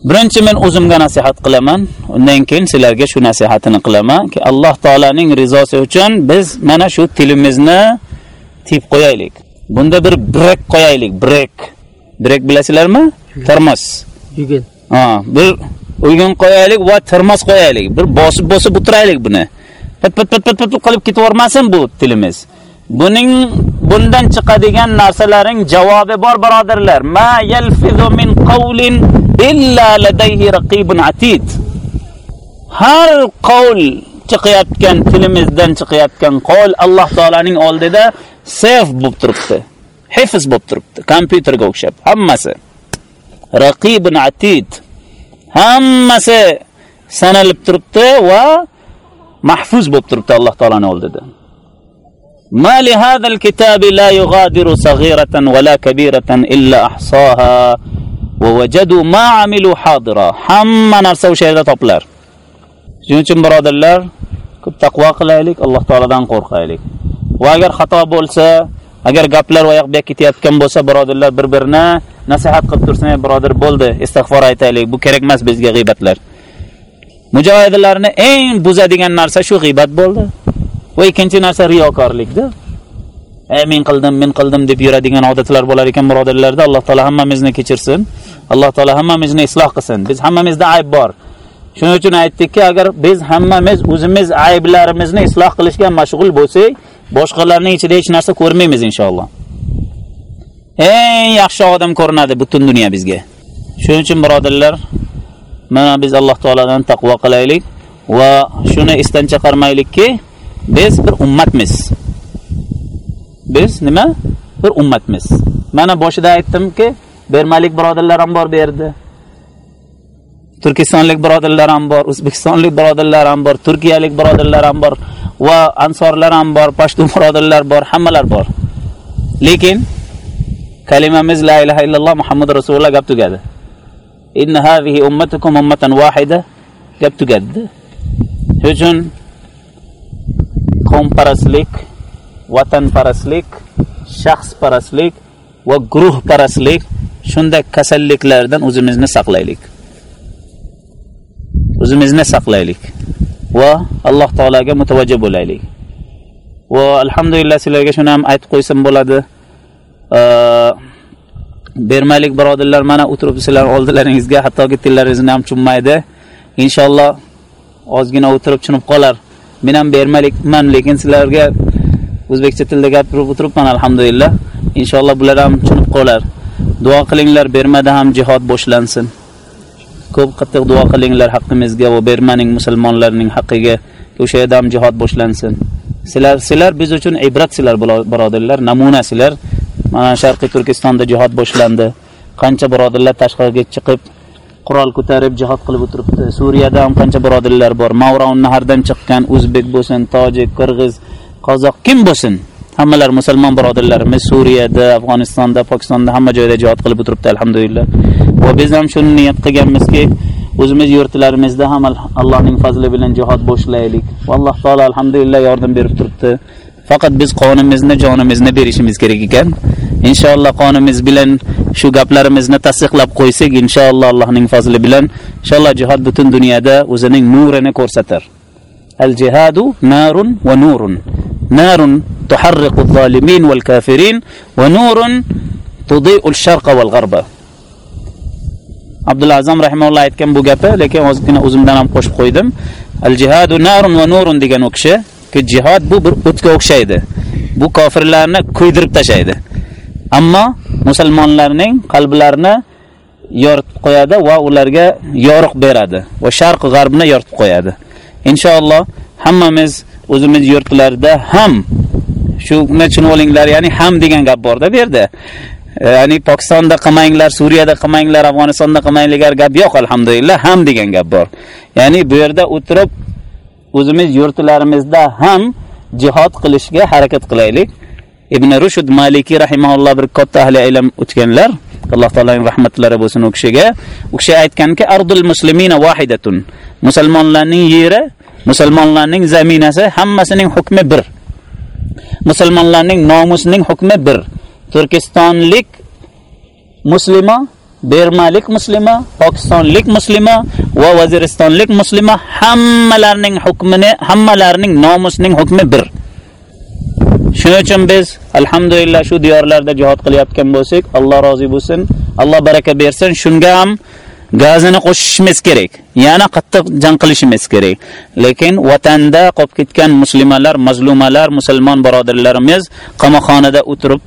birinchi men o'zimga nasihat qilaman. Undan keyin sizlarga shu nasihatini qilamanki alloh taolaning rizosi uchun biz mana shu tilimizni tiyib qo'yaylik. Bunda bir brek qo'yaylik. Brek brek bilasizlarmi? Termos. Yugan ha bir uygun qo'yaylik va termos qo'yaylik. Bir bosib bosib o'tiraylik buni. Pat pat pat pat pat qilib ketavermasin bu tilimiz. Buning bundan chiqadigan narsalaring javobi bor birodarlar. Ma yalfizu min qawlin illa ladayhi raqibun atid har qavl chiqayotgan tilimizdan chiqayotgan qavl alloh taolaning oldida sef bo'lib turibdi hifz bo'lib turibdi kompyuterga o'xshab hammasi raqibun atid hammasi sanalib turibdi va mahfuz bo'lib turibdi alloh taolani oldida ما لهذا الكتاب لا يغادر صغيرة ولا كبيرة إلا أحصاها va vajadu ma amilu hadira. Hamma narsa o'sha yerda topilar. Shuning uchun birodarlar, ko'p taqvo qilaylik, Alloh taoladan qo'rqaylik. Va agar xato bo'lsa, agar gaplar oyoq buyoqqa ketayotgan bo'lsa, birodarlar bir-birini nasihat qilib tursin, birodar bo'ldi, istig'for aytaylik. Bu kerak emas bizga g'ibatlar. Mujohidlarni eng buzadigan narsa shu g'ibat bo'ldi. Va ikkinchi narsa riyokorlikda. Ey men qildim men qildim deb yuradigan odatlar bo'lar ekan birodarlarda. Alloh taolo hammamizni kechirsin. Alloh taolo hammamizni isloh qilsin. Biz hammamizda ayb bor. Shuning uchun aytdikki agar biz hammamiz o'zimiz ayblarimizni isloh qilishga mashg'ul bo'lsak boshqalarning ichida hech narsa ko'rmaymiz inshaalloh. Eng yaxshi odam ko'rinadi butun dunyo bizga. Shuning uchun birodarlar mana biz alloh taolodan taqvo qilaylik va shuni esdan chiqarmaylikki biz bir ummatmiz. Biz nima? Bir ummatmiz. Mana boshida aytdimki bermalik birodarlar ham bor bu yerda. Turkistonlik birodarlar ham bor o'zbekistonlik birodarlar ham bor turkiyalik birodarlar ham bor va ansorlar ham bor pashtun birodarlar bor hammalar bor. Lekin kalimamiz la ilaha illalloh muhammad rasululloh gap tugadi. Inna hazihi ummatukum ummatan wahida gap tugadi shuning uchun qavmparastlik vatanparastlik shaxsparastlik va guruhparastlik shunday kasalliklardan o'zimizni saqlaylik. O'zimizni saqlaylik va alloh taologa mutavajjih bo'laylik. Va alhamdulillah sizlarga shuni ham aytib qo'ysam bo'ladi. Bermaylik birodarlar mana o'tirib sizlar oldilaringizga hattoki tillaringizni ham tushunmaydi inshaalloh ozgina o'tirib tushunib qolar. Men ham bermalikman lekin sizlarga o'zbekcha tilda gapirib o'tiribman alhamdulillah. Inshaalloh bular ham tushunib qolar. Duo qilinglar bermada ham jihod boshlansin. Ko'p qattiq duo qilinglar haqqimizga va bermaning musulmonlarning haqqiga. O'sha yerda ham jihod boshlansin. Sizlar sizlar biz uchun ibrat sizlar birodarlar namuna sizlar. Mana sharqiy turkistonda jihod boshlandi. Qancha birodarlar tashqariga chiqib qurol ko'tarib jihod qilib o'tiribdi. Suriyada ham qancha birodarlar bor. Mavron nahardan chiqqan o'zbek bo'lsin tojik qirg'iz qozoq kim bo'lsin? Hammalar musulmon birodarlarimiz suriyada afg'onistonda pokistonda hamma joyda jihod qilib o'tiribdi alhamdulillah. Va biz ham shuni niyat qilganmizki o'zimiz yurtlarimizda ham allohning fazli bilan jihod boshlaylik. Va alloh taolo alhamdulillah yordam berib turibdi. Faqat biz qonimizni jonimizni berishimiz kerak ekan. Inshaalloh qonimiz bilan shu gaplarimizni tasdiqlab qo'ysak inshaalloh allohning fazli bilan inshaalloh jihod butun dunyoda o'zining nurini ko'rsatar. Al jihadu narun va nurun. Narun تحرق الظالمين والكافرين kafirin تضيء nurun والغرب. al-sharqa wal g'arba abdulla azam rahimalloh aytgan bu gapi lekin ozgina o'zimdan ham qo'shib qo'ydim. al jihadu narun va nurun degan u kishi ki jihod bu bir o'tga o'xshaydi. Bu kofirlarni kuydirib tashlaydi. Ammo musulmonlarning qalblarini yoritib qo'yadi va ularga yoriq beradi va sharq g'arbni yoritib qo'yadi. Inshaalloh hammamiz o'zimiz yurtlarda ham shuni tushunib olinglar ya'ni ham degan gap borda bu yerda. E, ya'ni pokistonda qilmanglar suriyada qilmanglar afg'onistonda qilmanglar gap yo'q alhamdulillah ham degan gap bor. Ya'ni bu yerda o'tirib o'zimiz yurtlarimizda ham jihod qilishga harakat qilaylik. Ibn rushd maliki rahimaulloh bir katta ahli ilm o'tganlar alloh taoloning rahmatlari bo'lsin u kishiga. U kishi aytganki ardul muslimina vahidatun musulmonlarning yeri musulmonlarning zaminasi hammasining hukmi bir. Musulmonlarning nomusining hukmi bir. Turkistonlik muslima bermalik muslima pokistonlik muslima va vaziristonlik muslima hammalarining hukmini hammalarining nomusining hukmi bir. Shuning uchun biz alhamdulillah shu diyorlarda jihod qilayotgan bo'lsak alloh rozi bo'lsin. Alloh baraka bersin. Shunga ham gazini qo'shishimiz kerak. Yana qattiq jang qilishimiz kerak. Lekin vatanda qolib ketgan musulmonlar mazlumalar musulmon birodarlarimiz qamoqxonada o'tirib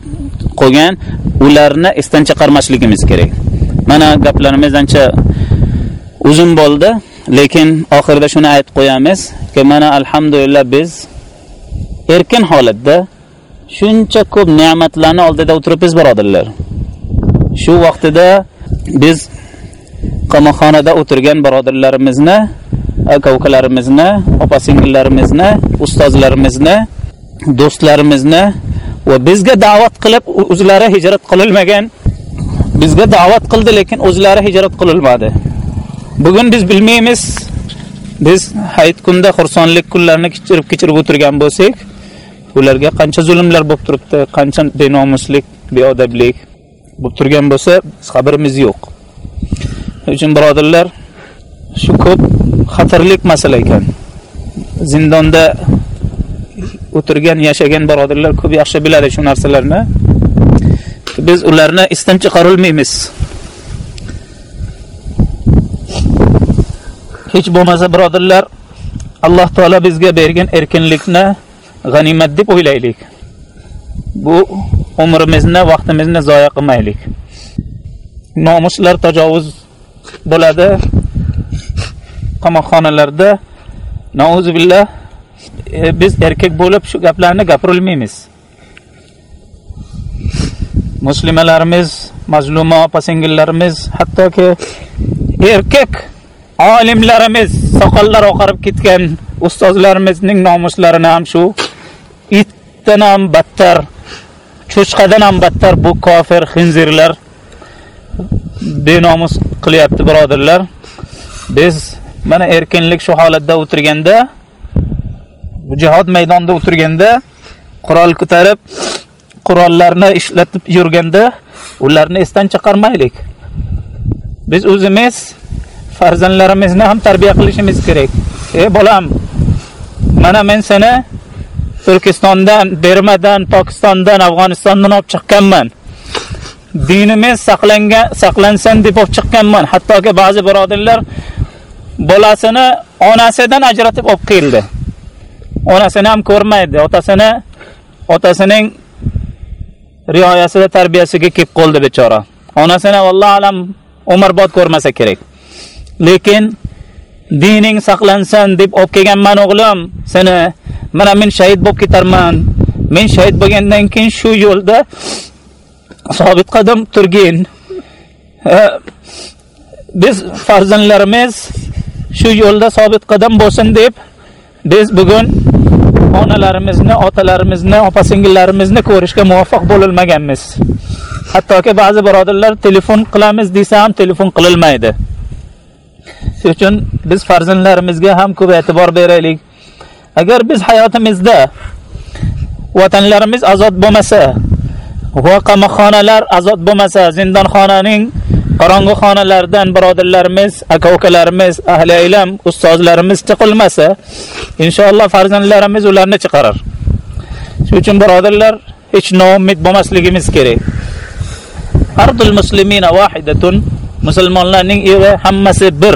qolgan ularni esdan chiqarmasligimiz kerak. Mana gaplarimiz ancha uzun bo'ldi lekin oxirida shuni aytib qo'yamiz ki mana alhamdulillah biz erkin holatda shuncha ko'p ne'matlarni oldida o'tiribmiz birodarlar. Shu vaqtida biz qamoqxonada o'tirgan birodarlarimizni aka ukalarimizni opa singillarimizni ustozlarimizni do'stlarimizni va bizga da'vat qilib o'zlari hijrat qilolmagan. Bizga da'vat qildi lekin o'zlari hijrat qilolmadi. Bugun biz bilmaymiz biz hayit kunda xursandlik kunlarini kechirib kechirib o'tirgan bo'lsak ularga qancha zulmlar bo'lib turibdi qancha benomuslik beodoblik bo'lib turgan bo'lsa biz xabarimiz yo'q. Uchun birodarlar shu ko'p xatarli masala ekan. Zindonda o'tirgan yashagan birodarlar ko'p yaxshi biladi shu narsalarni. Biz ularni esdan chiqarolmaymiz hech bo'lmasa birodarlar alloh taolo bizga bergan erkinlikni g'animat deb o'ylaylik. Bu umrimizni vaqtimizni zoya qilmaylik. Nomuslar tajovuz bo'ladi. Qamoqxonalarda nauzubillah e, biz erkak bo'lib shu gaplarni gapirolmaymiz. Muslimalarimiz mazluma opa singillarimiz hattoki erkak olimlarimiz soqollari oqarib ketgan ustozlarimizning nomuslarini ham shu itdan ham battar cho'chqadan ham battar bu kofir xinzirlar benomus qilyapti birodarlar biz mana erkinlik shu holatda o'tirganda jihod maydonida o'tirganda qurol ko'tarib qurollarni ishlatib yurganda ularni esdan chiqarmaylik. Biz o'zimiz farzandlarimizni ham tarbiya qilishimiz kerak. Ey bolam mana men seni turkistondan bermadan pokistondan afg'onistondan olib chiqqanman. Dinimiz saqlangan saqlansin deb olib chiqqanman. Hattoki ba'zi birodarlar bolasini onasidan ajratib olib keldi. Onasini ham ko'rmaydi. Otasini otasining rioyasida tarbiyasiga kelib qoldi bechora. Onasini vallohu alam umrbod ko'rmasa kerak. Lekin dining saqlansin deb olib kelganman o'g'lim. Seni mana men shahid bo'lib ketarman. Men shahid bo'lgandan keyin shu yo'lda sobit qadam turgin. Biz farzandlarimiz shu yo'lda sobit qadam bo'lsin deb biz bugun onalarimizni otalarimizni opa singillarimizni ko'rishga muvaffaq bo'lolmaganmiz. Hattoki ba'zi birodarlar telefon qilamiz desa ham telefon qililmaydi shuning uchun biz farzandlarimizga ham ko'p e'tibor beraylik. Agar biz hayotimizda vatanlarimiz ozod bo'lmasa va qamoqxonalar azod bo'lmasa zindonxonaning qorong'i xonalaridan birodarlarimiz aka ukalarimiz ahli ilm ustozlarimiz chiqilmasa inshaalloh farzandlarimiz ularni chiqarar. Shuning uchun birodarlar hech noumid bo'lmasligimiz kerak. Ardul muslimina vahidatun musulmonlarning evi hammasi bir.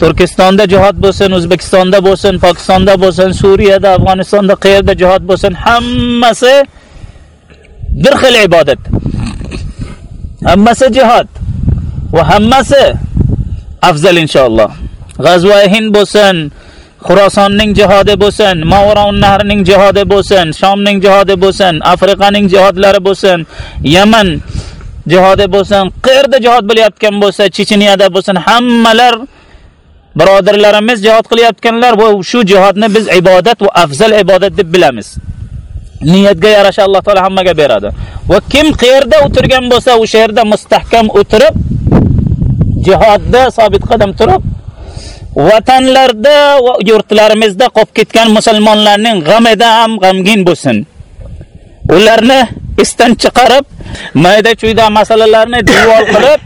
Turkistonda jihod bo'lsin o'zbekistonda bo'lsin pokistonda bo'lsin suriyada afg'onistonda qayerda jihod bo'lsin hammasi bir xil ibodat. Hammasi jihad. Va hammasi afzal inshaalloh. G'azvai hind bo'lsin xurosonning jihodi bo'lsin mavron nahrining jihodi bo'lsin shomning jihodi bo'lsin afrikaning jihodlari bo'lsin yaman jihodi bo'lsin qayerda jihod bo'layotgan bo'lsa checheniyada bo'lsin hammalar birodarlarimiz jihod qilayotganlar bu shu jihodni biz ibodat va afzal ibodat deb bilamiz. Niyatga yarasha alloh taolo hammaga beradi. Va kim qayerda o'tirgan bo'lsa o'sha yerda mustahkam o'tirib jihodda sobit qadam turib vatanlarda va yurtlarimizda qolib ketgan musulmonlarning g'amida ham g'amgin bo'lsin. Ularni istan chiqarib mayda chuyda masalalarni devor qilib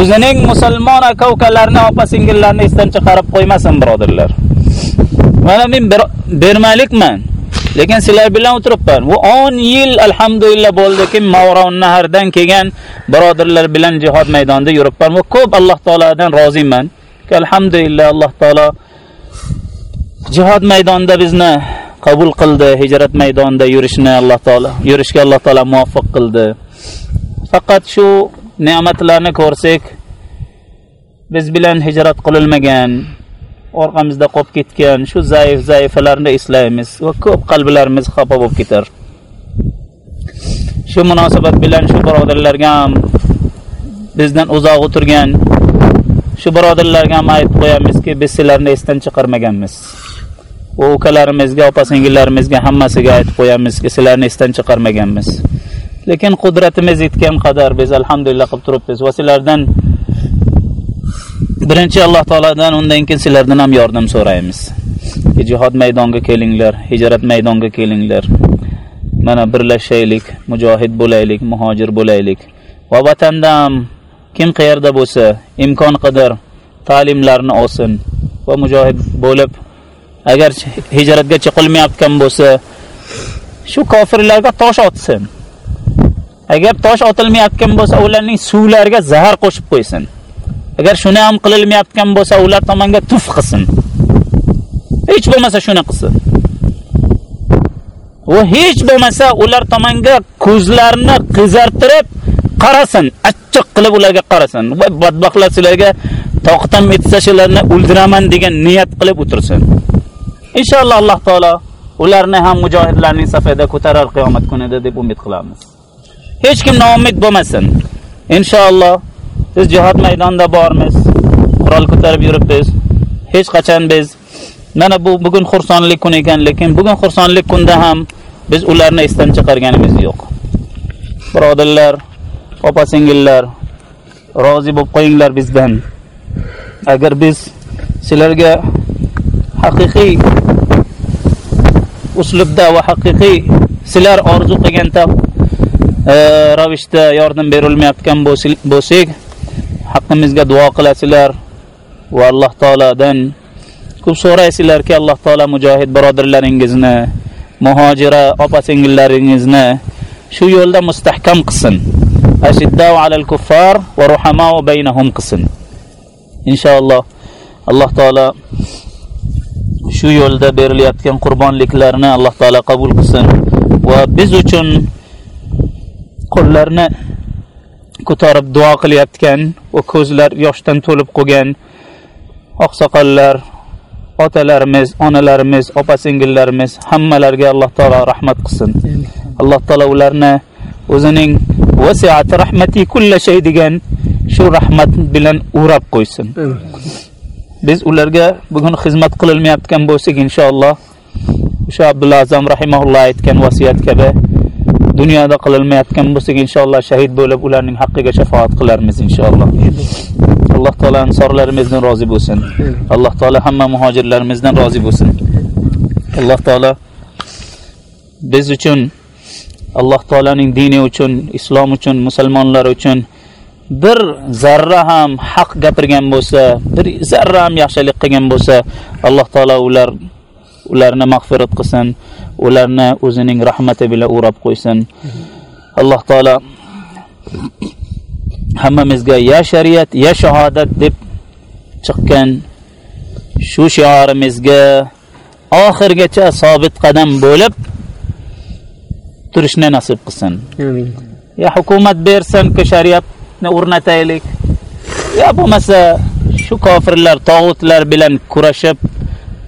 o'zining musulmon aka ukalarini opa singillarni istan chiqarib qo'ymasin birodarlar mana men bermalikman lekin sizlar bilan o'tiribman bu 10 yil alhamdulillah bo'ldiki mavron nahardan kelgan birodarlar bilan jihod maydonida yuribman va ko'p alloh taoladan roziman. Alhamdulillah alloh taolo jihod maydonida bizni qabul qildi hijrat maydonida yurishni alloh taolo yurishga alloh taolo muvaffaq qildi. Faqat shu ne'matlarni ko'rsak biz bilan hijrat qilinmagan orqamizda qolib ketgan shu zaif zaifalarni eslaymiz va ko'p qalblarimiz xafa bo'lib ketar. Shu munosabat bilan shu birodarlarga ham bizdan uzoq o'tirgan shu birodarlarga ham aytib qo'yamizki biz sizlarni esdan chiqarmaganmiz. Va ukalarimizga opa singillarimizga hammasiga aytib qo'yamizki sizlarni esdan chiqarmaganmiz. Lekin qudratimiz yetgan qadar biz alhamdulillah qilib turibmiz va sizlardan birinchi alloh taolodan undan keyin sizlardan ham yordam so'raymiz. E, Jihod maydoniga kelinglar hijrat maydoniga kelinglar. Mana birlashaylik mujohid bo'laylik muhojir bo'laylik. Va vatanda ham kim qayerda bo'lsa imkon qadar ta'limlarni olsin va mujohid bo'lib agar hijratga chiqilmayotgan bo'lsa shu kofirlarga tosh otsin. Agar tosh otilmayotgan bo'lsa ularning suvlariga zahar qo'shib qo'ysin. Agar shuni ham qililmayotgan bo'lsa ular tomonga tuf qilsin. Hech bo'lmasa shuni qilsin. Va hech bo'lmasa ular tomonga ko'zlarini qizartirib qarasin achchiq qilib ularga qarasin. Va badbaxtlar sizlarga toqatim etsa shularni o'ldiraman degan niyat qilib o'tirsin. Inshaalloh alloh taolo ularni ham mujohidlarning safida ko'tarar qiyomat kunida deb umid qilamiz. Hech kim noumid bo'lmasin. Inshaalloh siz jihod maydonida bormiz qurol ko'tarib yuribmiz hech qachon biz mana bu bugun xursandlik kuni ekan lekin bugun xursandlik kunda ham biz ularni esdan chiqarganimiz yo'q. Birodarlar opa singillar rozi bo'lib qo'yinglar bizdan. Agar biz sizlarga haqiqiy uslubda va haqiqiy sizlar orzu qilgan e, ravishda yordam berilmayotgan bo'lsak haqqimizga duo qilasizlar. Va alloh taolodan ko'p so'raysizlarki alloh taolo mujohid birodarlaringizni muhojira opa singillaringizni shu yo'lda mustahkam qilsin. Ashiddau alal kuffar va ruhamau baynahum qilsin. Inshaalloh alloh taolo shu yo'lda berilayotgan qurbonliklarni alloh taolo qabul qilsin. Va biz uchun qo'llarni ko'tarib duo qilayotgan va ko'zlar yoshdan to'lib qolgan oqsoqollar otalarimiz onalarimiz opa singillarimiz hammalariga alloh taolo rahmat qilsin. Alloh taolo ularni o'zining rahmati kulla shay degan shu rahmat bilan o'rab qo'ysin. Biz ularga bugun xizmat qililmayotgan bo'lsak inshaalloh o'sha abdulla azam rahimaulloh aytgan vasiyat kabi dunyoda qilinmayotgan bo'lsak inshaalloh shahid bo'lib ularning haqqiga shafoat qilarmiz inshaalloh. Alloh taolo ansorlarimizdan rozi bo'lsin. Alloh taolo hamma muhojirlarimizdan rozi bo'lsin. Alloh taolo biz uchun alloh taolaning dini uchun islom uchun musulmonlar uchun bir zarra ham haq gapirgan bo'lsa bir zarra ham yaxshilik qilgan bo'lsa alloh taolo ular ularni mag'firat qilsin. Ularni o'zining rahmati bilan o'rab qo'ysin. Alloh taolo hammamizga ya shariat ya shahodat deb chiqqan shu shiorimizga oxirgacha sobit qadam bo'lib turishni nasib qilsin. Ya hukumat bersinki shariatni o'rnataylik. Yo bo'lmasa shu kofirlar tog'utlar bilan kurashib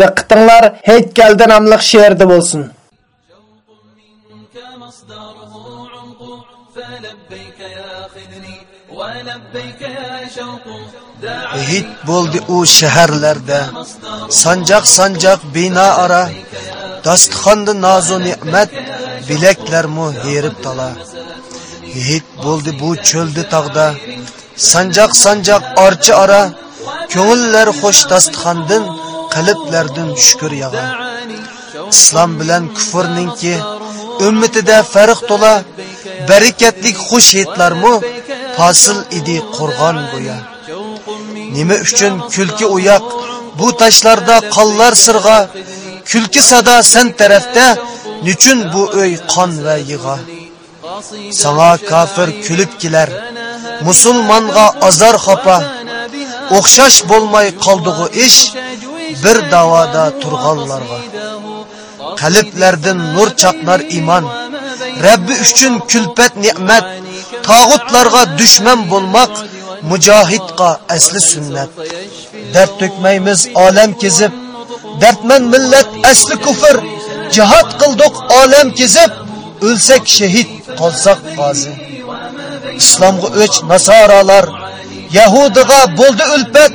diqqatinglar haykaldi nomli she'rda bo'lsin. Hit bo'ldi u shaharlarda. Sanjaq sanjaq bino ara dasturxonda nozu ne'mat bilaklarmu herib tala Hit bo'ldi bu cho'ldi tog'da sanjaq sanjaq orchi ara ko'ngillar xo'sh dasturxondan qalblardan shukr yog'an islom bilan kufrningki ummatida farq to'la barakatlik xush hidlarmu hosil idi qo'rg'on go'ya nima uchun kulki uyoq bu tashlarda qonlar sirg'a kulki sada sen tarafda nechun bu uy qon va yig'a? Sana kafir kulib kelar musulmonga azar xopa o'xshash bo'lmay qoldig'i ish bir davoda turg'anlarga qalblardan nur chaqnar iymon. Rabbi uchun kulfat ne'mat tog'utlarga dushman bo'lmoq mujohidqa asli sunnat. Dard to'kmaymiz olam kezib. Dardman millat asli kufr. Jihad qildik olam kezib. O'lsak shahid qolsak qozi. Islomga o'ch nasoralar. Yahudiga bo'ldi ulpat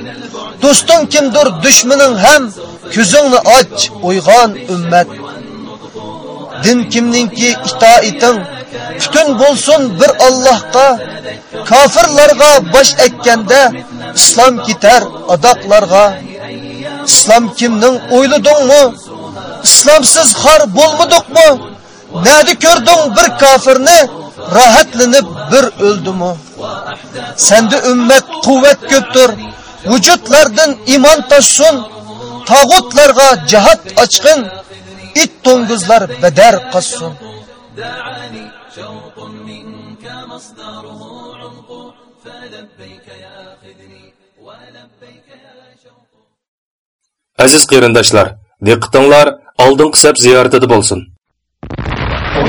do'sting kimdir dushmaning ham ko'zingni och uyg'on ummat. Din kimningki itoating butun bo'lsin bir Allohga. Kofirlarga bosh ekkanda islom ketar adoqlarga islom kimning o'yladingmi islomsiz xor bo'lmadikmi nadi ko'rding bir kofirni rohatlanib bir o'ldimi? Senda ummat quvvat ko'pdir. Vujudlardan iymon toshsin tog'utlarga jihat ochqin it to'ngizlar badar qassun aziz qarindoshlar diqqatinglar oldingi saf ziyoratida bo'lsin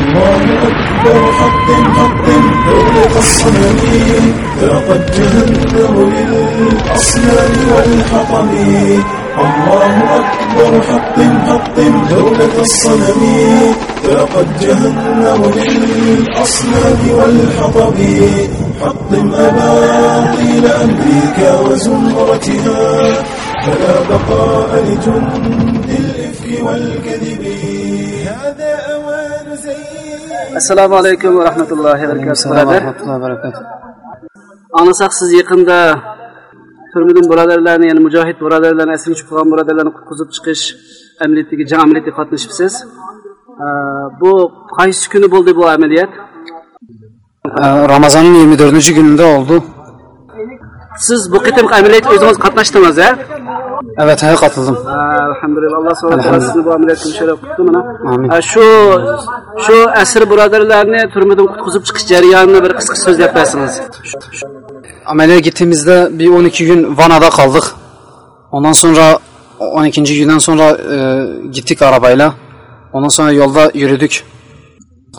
الله أكبر حطم حطم دولة الصنم فقد جهنم للأصنام والحطم الله أكبر حطم حطم دولة الصنم فقد جهنم للأصنام والحطم حطم أباطيل أمريكا وزمرتها فلا بقاء لجند الإفك والكذب assalomu alaykum va rahmatullohi va barakatuh anglasak siz yaqinda turmadan birodarlarni ya'ni mujohid birodarlarni asir tushib qolgan birodarlarni qutqizib chiqish amaliyatiga jang amaliyatiga qatnashibsiz bu qaysi kuni bo'ldi bu amaliyot Ee, Ramazanın 24. gününde oldu. siz bu qitimqi amaliyotga o'zingiz qatnashdingiz a Evet, hayır katıldım. alloh subhanahu taolo Alhamdulillah. sizni bu amaliyotga musharraf qildi mana Amin. Ha, shu shu asir birodarlarni turmadan qutqizib chiqish jarayonini bir qisqa so'zlab bersangiz Ameliyat gittiğimizde bir 12 gün Vana'da kaldık. Ondan sonra 12. günden sonra e, gittik arabayla. Ondan sonra yolda yürüdük.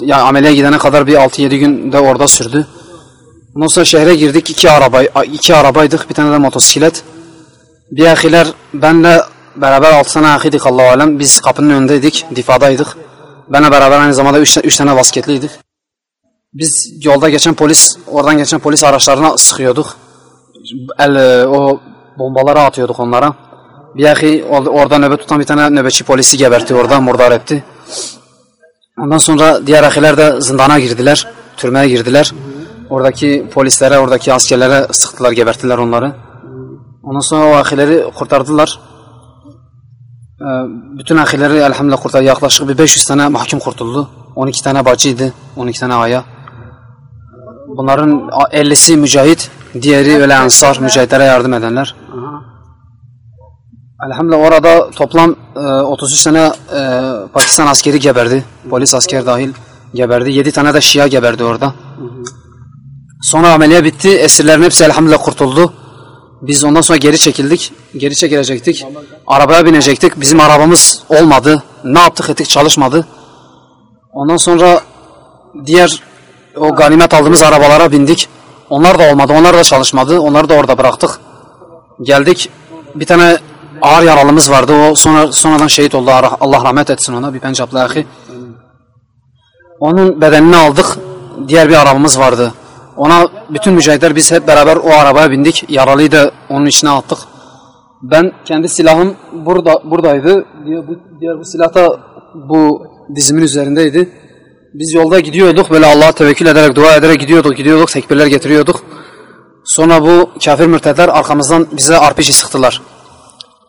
Yani ameliyat gidene kadar bir 6-7 gün de orada sürdü. Ondan sonra şehre girdik. iki araba, iki arabaydık. Bir tane de motosiklet. Bir ahiler benle beraber 6 tane ahiydik Allah alem. Biz kapının önündeydik. Difadaydık. Benle beraber aynı zamanda 3 üç tane vasketliydik. Biz yolda geçen polis, oradan geçen polis araçlarına sıkıyorduk. El, e, o bombaları atıyorduk onlara. Bir ahi or- orada nöbet tutan bir tane nöbetçi polisi gebertti orada, murdar etti. Ondan sonra diğer ahiler de zindana girdiler, türmeye girdiler. Oradaki polislere, oradaki askerlere sıktılar, geberttiler onları. Ondan sonra o ahileri kurtardılar. Ee, bütün ahileri elhamdülillah kurtardı. Yaklaşık bir 500 tane mahkum kurtuldu. 12 tane bacıydı, 12 tane aya. Bunların 50'si mücahit, diğeri öyle ensar, mücahitlere yardım edenler. Elhamdülillah orada toplam e, 33 tane e, Pakistan askeri geberdi. Polis asker dahil geberdi. 7 tane de Şia geberdi orada. Sonra ameliyat bitti. Esirlerin hepsi elhamdülillah kurtuldu. Biz ondan sonra geri çekildik. Geri çekilecektik. Arabaya binecektik. Bizim arabamız olmadı. Ne yaptık ettik çalışmadı. Ondan sonra diğer o ganimet aldığımız arabalara bindik. Onlar da olmadı. Onlar da çalışmadı. Onları da orada bıraktık. Geldik. Bir tane ağır yaralımız vardı. O sonra sonradan şehit oldu. Allah rahmet etsin ona. Bir Pencaplı ahi. Onun bedenini aldık. Diğer bir arabamız vardı. Ona bütün mücahitler biz hep beraber o arabaya bindik. Yaralıyı da onun içine attık. Ben kendi silahım burada buradaydı. Diğer bu, diğer bu silah da bu dizimin üzerindeydi. Biz yolda gidiyorduk böyle Allah'a tevekkül ederek dua ederek gidiyorduk gidiyorduk tekbirler getiriyorduk. Sonra bu kafir mürtetler arkamızdan bize RPG sıktılar.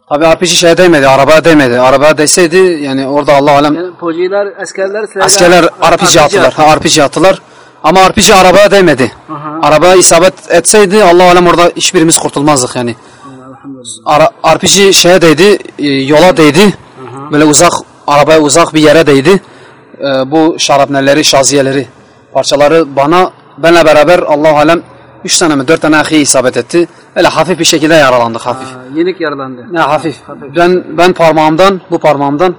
Tabi RPG şeye değmedi, arabaya değmedi. Arabaya değseydi yani orada Allah alem Yani pojiler, askerler, askerler RPG attılar. Ha, RPG attılar. Ama RPG arabaya değmedi. Aha. Arabaya isabet etseydi Allah alem orada hiçbirimiz kurtulmazdık yani. Ara, RPG şeye değdi, e, yola değdi. Böyle uzak, arabaya uzak bir yere değdi. E, bu şarapnelleri, şaziyeleri, parçaları bana, benle beraber Allah alem 3 tane mi 4 tane ahiye isabet etti. Öyle hafif bir şekilde yaralandık hafif. Yenik yaralandı. Ne hafif. Ben ben parmağımdan, bu parmağımdan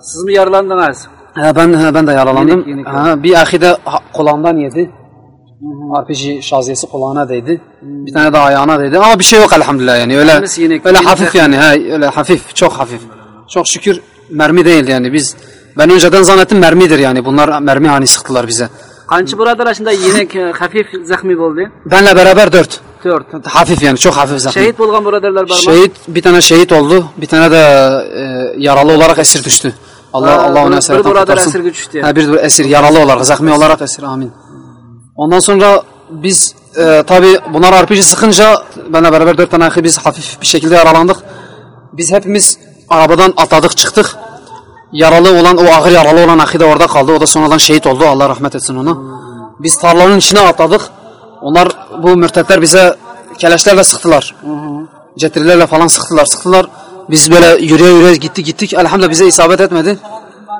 Siz mi yaralandınız? Ha, ben ha, ben de yaralandım. Yenik, yenik ha, bir ahi de ha- kulağımdan yedi. RPG şaziyesi kulağına değdi. Bir tane de ayağına değdi. Ama bir şey yok elhamdülillah yani. Öyle yenik, öyle hafif yani. Ha, öyle hafif, çok hafif. Çok şükür mermi değildi yani. Biz ben önceden zannettim mermidir yani. Bunlar mermi hani sıktılar bize. Qancha birodar shunda yenik e, [laughs] hafif zaxmiy bo'ldi? Benle beraber dört. 4. Hafif yani çok hafif zaten. Şehit bo'lgan birodarlar bormi? Şehit bir tane şehit oldu. Bir tane de e, yaralı olarak esir düştü. Allah Ha, Allah bir- esaretten bir düştü yani. Ha, bir esir yaralı olarak, zahmi olarak esir. Amin. Ondan sonra biz e, tabi bunlar RPG sıkınca benle beraber dört tane ahi biz hafif bir şekilde yaralandık. Biz hepimiz arabadan atladık çıktık. Yaralı olan o ağır yaralı olan ahi de orada kaldı. O da sonradan şehit oldu. Allah rahmet etsin ona. Biz tarlanın içine atladık. Onlar bu mürtetler bize keleşlerle sıktılar. Cetrilerle falan sıktılar sıktılar. Biz böyle yürüye yürüye gittik gittik. Elhamdülillah bize isabet etmedi.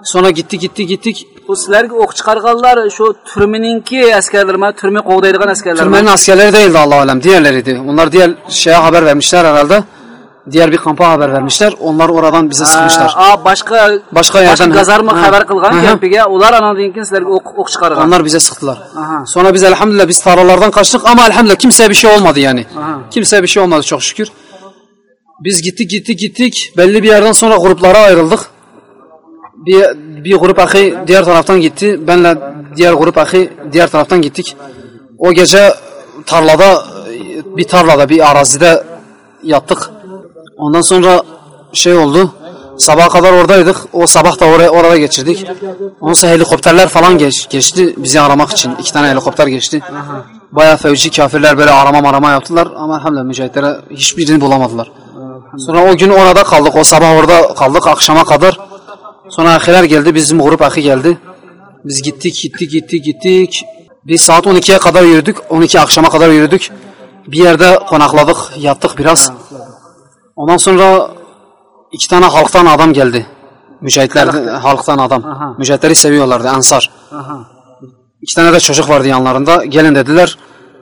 Sonra gitti gitti gittik. Bu sizlarga o'q chiqarganlar shu turmininki askarlarmi, turmi qo'g'daydigan askarlarmi? Türkmen'in askerleri değildi Allah alem. Diğerleriydi. Onlar diğer şeye haber vermişler herhalde. Diğer bir kampa haber vermişler. Onlar oradan bize sıkmışlar. A, boshqa Başka yerden- gazarma Ha. xabar qilgan Hı hı. kampiga, ular anandan keyin sizlarga o'q o'q chiqargan. Onlar bize sıktılar. Aha. Sonra biz elhamdülillah biz tarlalardan kaçtık ama elhamdülillah kimseye bir şey olmadı yani. Aha. Kimseye bir şey olmadı çok şükür. Biz gittik gittik gittik. Belli bir yerden sonra gruplara ayrıldık. Bir, bir grup ahi diğer taraftan gitti. Benle diğer grup ahi diğer taraftan gittik. O gece tarlada bir tarlada bir arazide yattık. Ondan sonra şey oldu. Sabaha kadar oradaydık. O sabah da oraya orada geçirdik. Ondan helikopterler falan geç, geçti bizi aramak için. İki tane helikopter geçti. Bayağı fevci kafirler böyle arama marama yaptılar ama elhamdülillah mücahitlere hiçbirini bulamadılar. Sonra o gün orada kaldık. O sabah orada kaldık akşama kadar. Sonra ahiler geldi. Bizim grup ahi geldi. Biz gittik gittik gittik gittik. Biz saat 12'ye kadar yürüdük. 12 akşama kadar yürüdük. Bir yerde konakladık. Yattık biraz. Ondan sonra iki tane halktan adam geldi. Mücahitler halktan adam. Aha. Mücahitleri seviyorlardı. Ansar. Aha. İki tane de çocuk vardı yanlarında. Gelin dediler.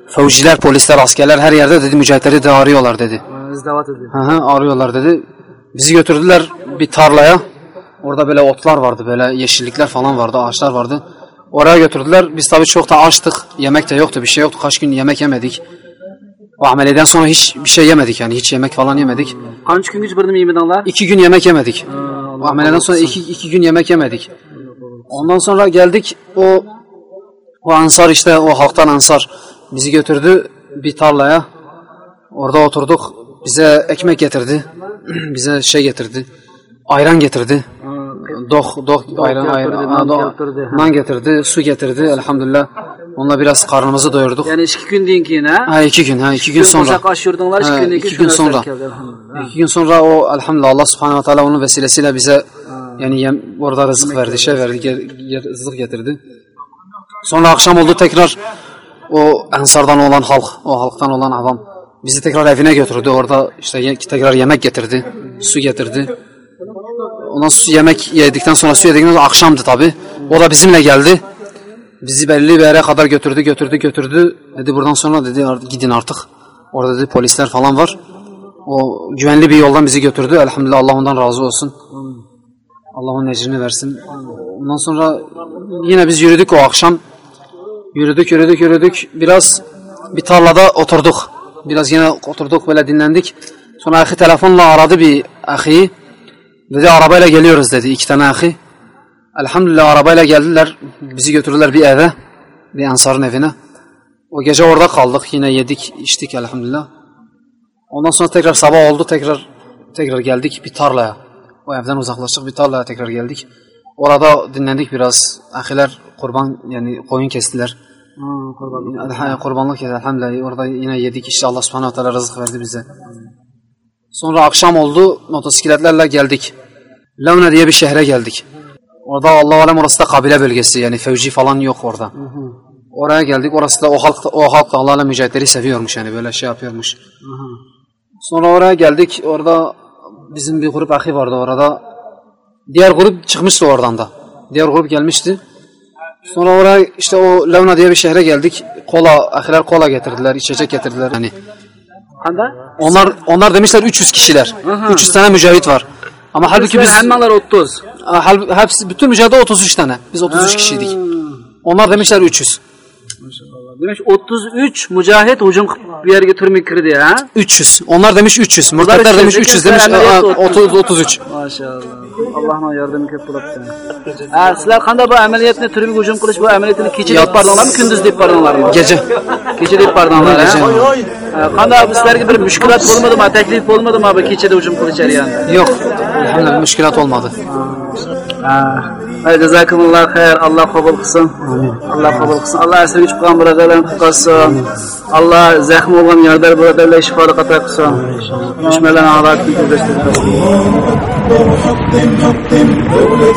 Fevciler, polisler, askerler her yerde dedi mücahitleri de arıyorlar dedi. Izdavat ediyor. Hı hı, arıyorlar dedi. Bizi götürdüler bir tarlaya. Orada böyle otlar vardı, böyle yeşillikler falan vardı, ağaçlar vardı. Oraya götürdüler. Biz tabii çok da açtık. Yemek de yoktu, bir şey yoktu. Kaç gün yemek yemedik. O ameliyeden sonra hiç bir şey yemedik yani. Hiç yemek falan yemedik. Qancha kungacha birni yemedinglar? İki gün yemek yemedik. O ameliyeden sonra iki, iki gün yemek yemedik. Ondan sonra geldik o o ansar işte o halktan ansar bizi götürdü bir tarlaya. Orada oturduk. Bize ekmek getirdi. [clears throat] bize şey getirdi. Ayran getirdi. Doh, doh, ayran, ayran, nan doh- getirdi, ha. nan getirdi, su getirdi elhamdülillah. Onunla biraz karnımızı doyurduk. Ya'ni 2 kundan keyin ha? Ha iki gün, ha iki gün sonra. Qo'shaq osh yurdinglar, 2 Ha, kundan keyin iki gün sonra. İki gün sonra o elhamdülillah Allah subhanahu wa ta'ala onun vesilesiyle bize yani yem, orada rızık verdi, şey verdi, rızık getirdi. Sonra akşam oldu tekrar o ensardan olan halk, o halktan olan adam bizi tekrar evine götürdü. Orada işte tekrar yemek getirdi, su getirdi. Ondan su yemek yedikten sonra su yedikten akşamdı tabi. O da bizimle geldi. Bizi belli bir yere kadar götürdü, götürdü, götürdü. Dedi buradan sonra dedi "Ar- gidin artık. Orada dedi polisler falan var. O güvenli bir yoldan bizi götürdü. Elhamdülillah Allah ondan razı olsun. Allah onun ecrini versin. Ondan sonra yine biz yürüdük o akşam. Yürüdük, yürüdük, yürüdük. Biraz bir tarlada oturduk. Biraz yine oturduk böyle dinlendik. Sonra ahi telefonla aradı bir ahi. Dedi arabayla geliyoruz dedi iki tane ahi. Elhamdülillah arabayla geldiler. Bizi götürdüler bir eve. Bir ansarın evine. O gece orada kaldık. Yine yedik, içtik elhamdülillah. Ondan sonra tekrar sabah oldu. Tekrar tekrar geldik bir tarlaya. O evden uzaklaştık bir tarlaya tekrar geldik. Orada dinlendik biraz. Ahiler kurban yani koyun kestiler. Kurbanlık. kurbanlık yedi elhamdülillah. Orada yine yedik işte Allah subhanahu teala rızık verdi bize. Sonra akşam oldu. Motosikletlerle geldik. Levne diye bir şehre geldik. Orada Allah alem orası da kabile bölgesi yani fevci falan yok orada. Oraya geldik. Orası da o halk o halk da Allah alem mücahitleri seviyormuş yani böyle şey yapıyormuş. Sonra oraya geldik. Orada bizim bir grup ahi vardı orada. Diğer grup çıkmıştı oradan da. Diğer grup gelmişti. Sonra oraya işte o Levna diye bir şehre geldik. Kola, ahiler kola getirdiler, içecek getirdiler. Hani onlar onlar demişler 300 kişiler. 300 tane mücahit var. Ama halbuki biz Hemmeler 30. hal, hepsi bütün mücahide 33 tane. Biz 33 kişiydik. Onlar demişler 300. Demek 33 mücahit hücum bir yerге turmay kirdi ha? 300. Onlar demiş 300. Murtatlar demiş 300 demiş. Aa, 30 33. Maşallah. Allohning yordami ko'p bo'libdi. Ha, sizlar qanday bu amaliyotni turmay hujum qilish bu amaliyotni kecha deb bardinglarmi, kunduz deb bardinglarmi? Gece. Kecha deb bardinglar. Gece. ha? Ha, Qanday bu sizlarga bir mushkulat bo'lmadimi, taklif bo'lmadimi bu kechada hujum qilish jarayonida? Yok. Elhamdülillah müşkilat olmadı. جزاكم الله خير الله قبول قسم الله قبول قسم الله esirgich qolgan birodarlarni qutqazsin alloh zaxmi bo'lgan yordar birodarlar shifoni qato qilsin dushmanlarni holatini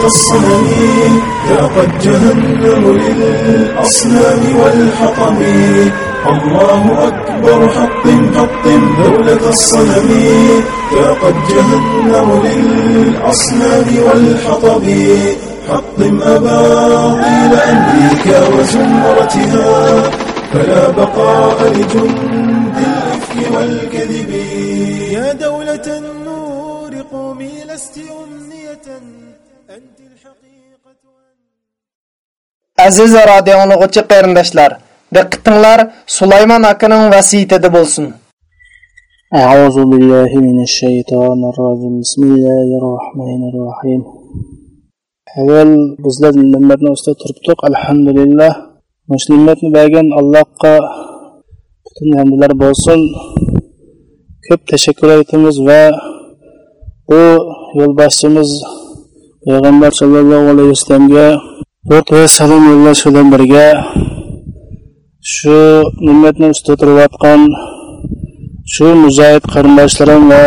تزدحم يا قد جهنم للأصنام والحطم الله أكبر حطم حطم دولة الصنم يا قد جهنم للأصنام والحطم حطم أباطيل أمريكا وزمرتها. فلا بقاء لجند الإفك والكذب. يا دولة النور قومي لست أمنية. أنت الحقيقة. Aziz radio anlıqçı qarindaşlar, Diqqatinglar Sulaymon akaning vasiyatida bo'lsin. Auzu billahi rajim. Bismillahir rohmanir Bismillahirrahmanirrahim. Avval bizlar nimalarni ustida turibdik? Alhamdulillah. Müslimətni bergan Allohga butun hamdlar bo'lsin. Ko'p tashakkur aytamiz va bu yoldaşımız Peyğəmbər sallallahu əleyhi və səlləmə qurd və salam yollaşı birga shu nimetni ustida turayotgan shu mujohid qarindoshlarim va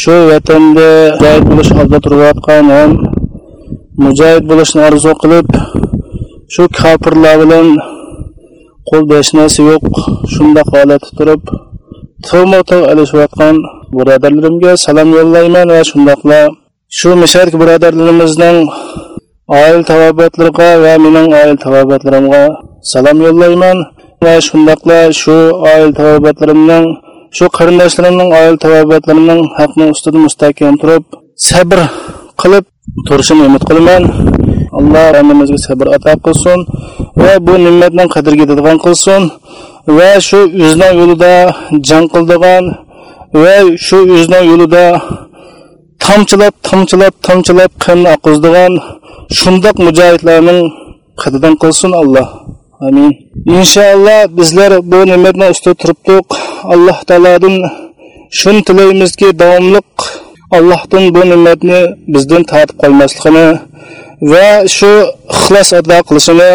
shu vatanda mujohid bo'lish oldida turayotgan ham mujohid bo'lishni orzu qilib shu kofirlar bilan qo'l beshnasi yo'q shundoq holatda turib tovma tov alishayotgan birodarlarimga salom yo'llayman va shundoqla shu mishark birodarlarimizning tavobatlariga va mening oil tavobatlarimga salom yo'llayman va shundoqla shu oil tavobatlarimning shu qarindoshlarimning oil tavobatlarining haqni ustida mustahkam turib sabr qilib turishini umid qilaman alloh hammamizga sabr ato qilsin va bu ne'matning qadriga yetadigan qilsin va shu o'zining yo'lida jang qildigan va shu o'zining yo'lida tomchilab tomchilab tomchilab qon oqizdigan shundoq mujohidlarning qadidan qilsin alloh. Amin. Inshaalloh bizlar bu ne'matni ustida turibdiq. Alloh taolodan shuni tilaymizki davomliq allohdan bu ne'matni bizdan tortib qolmasligini va shu ixlos ado qilishini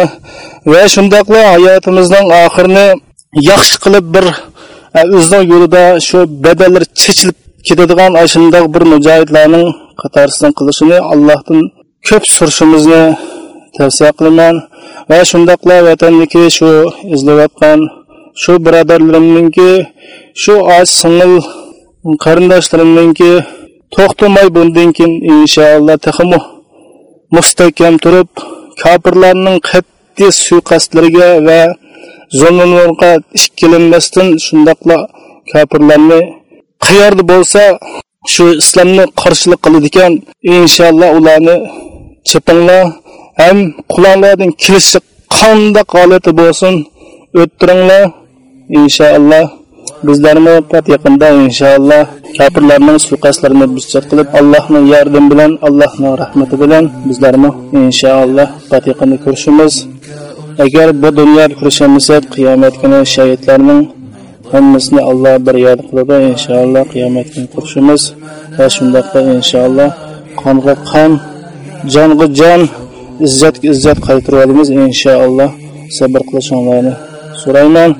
va shundoqla hayotimizning oxirini yaxshi qilib bir o'zini yo'lida shu badallar chechilib ketadigan ana shundoq bir mujohidlarning qatorisidan qilishini allohdan ko'p so'rashimizni tavsiya qilaman. Va shundoqla vatanniki shu izlayotgan shu birodarlarimninki shu och singil qarindoshlarimninki to'xtamay bundan keyin inshaalloh taxmu mustahkam turib kofirlarning qat'iy suiqastlariga va zulmlarga ikkilanmasdan shundoqla kofirlarni qayerda bo'lsa shu islomni qarshilik qiladigan inshaalloh ularni chepinglar ham qulonlardan kelishi qandoq holati bo'lsin o'ttiringlar. Inshaalloh bizlarni pat yaqinda inshaalloh kofirlarning suiqasdlarini bizchat qilib allohning yordami bilan allohning rahmati bilan bizlarni inshaalloh pat yaqinda ko'rishimiz. Agar bu dunyoda ko'rishamasak qiyomat kuni shahidlarning hammasini alloh bir yod qiladi inshaalloh qiyomat kuni ko'rishimiz va shundoqla inshaalloh qonga qon jonga jon izzatga izzat qaytarib olamiz inshaalloh sabr qilishinglarni so'rayman.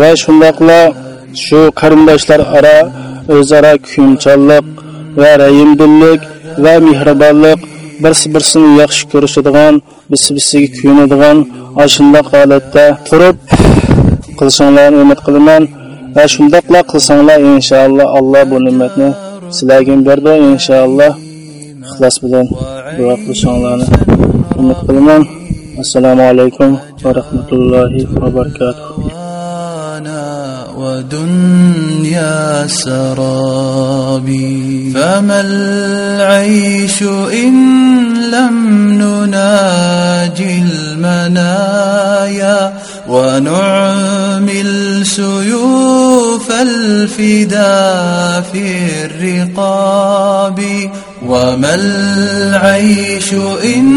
Va shundoqla shu qarindoshlar aro o'zaro kuyimchanlik va rayimdillik va mehribonlik birsi birsini yaxshi ko'rishadigan birsi birsiga kuyunadigan ana shundoq holatda turib qilishinglarni umid qilaman. va shundoqla qilsanglar inshaalloh alloh bu ne'matni sizlarga berdi inshaalloh ixlos bilan duo qilishinglarni umid qilaman assalomu alaykum va rahmatullohi va barakatuh ودنيا سرابي فما العيش إن لم نناجي المنايا ونعمل سيوف الفدا في الرقاب وما العيش إن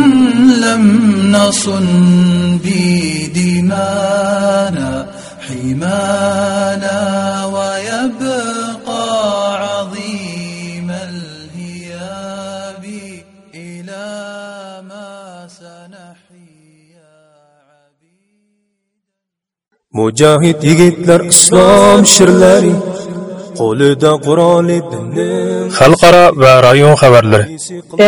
لم نصن بدمانا Mujahid yigitlar islom shirlari qo'lida quroli xalqaro va rayon xabarlari.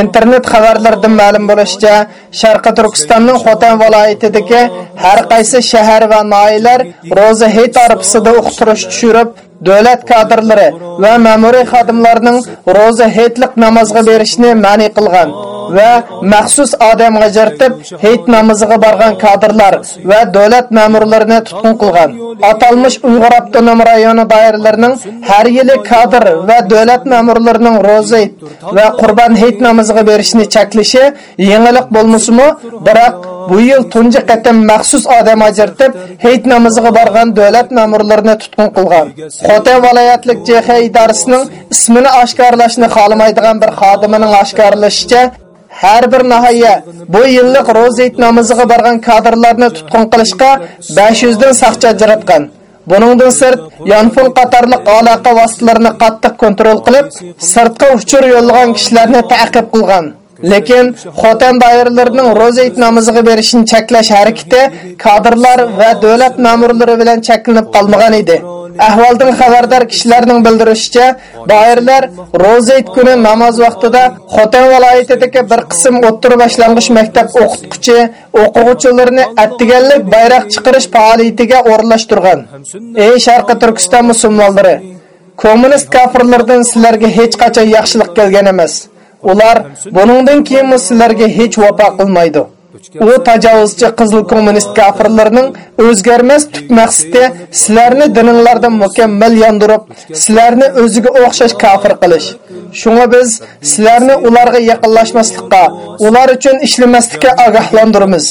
Internet xabarlaridan ma'lum bo'lishicha sharqi turkistonning xotan viloyatidagi har qaysi shahar va noiyalar ro'za hayit arafasida uqtirish tushirib davlat kadrlari va ma'muriy xodimlarning ro'za hayitlik namozga berishni ma'ni qilgan va maxsus odam ajratib hayit namoziga borgan kadrlar va davlat ma'murlarini tutqun qilgan. Atalmish uyg'ur avtonom rayoni doiralarining har yili kadr va davlat ma'murlarining ro'za va qurbon hayit namoziga berishni cheklashi yangilik bo'lmasimi biroq bu yil tunji qatam maxsus odam ajratib hayit namoziga borgan davlat ma'murlarini tutqun qilgan. Xotan viloyatlik jx idorasining ismini oshkorlashni xohlamaydigan bir xodimining oshkorlashicha har bir nahaya bu yillik ro'zayt namoziga borgan kadrlarni tutqun qilishga 500 dan saqchi ajratgan Buningdan sirt yonfon qatarliq aloqa vositalarini qattiq kontrol qilib, sirtqa uchur yo'llagan kishilarni ta'qib qilgan. Lekin xotan doiralarining ro'zayt namoziga berishini cheklash harakati kadrlar va davlat ma'murlari bilan cheklanib qolmagan edi. Ahvoldan xabardor kishilarning bildirishicha, bayirlar ro'za it kuni namoz vaqtida xotin viloyatidagi bir qism o'ttir boshlang'ich maktab o'qituvchi o'quvchilarini attiganlik bayroq chiqarish faoliyatiga o'rinlashtirgan. Ey Sharqi Turkiston musulmonlari, kommunist kafirlardan sizlarga hech qachon yaxshilik kelgan emas. Ular buningdan keyin sizlarga hech vafo qilmaydi. u tajovuzchi qizil kommunist kafirlarning o'zgarmas tub maqsadi sizlarni dininglardan mukammal yondirib sizlarni o'ziga o'xshash kafir qilish. Shunga biz sizlarni ularga yaqinlashmaslikqa ular uchun ishlamaslikka ogohlantiramiz.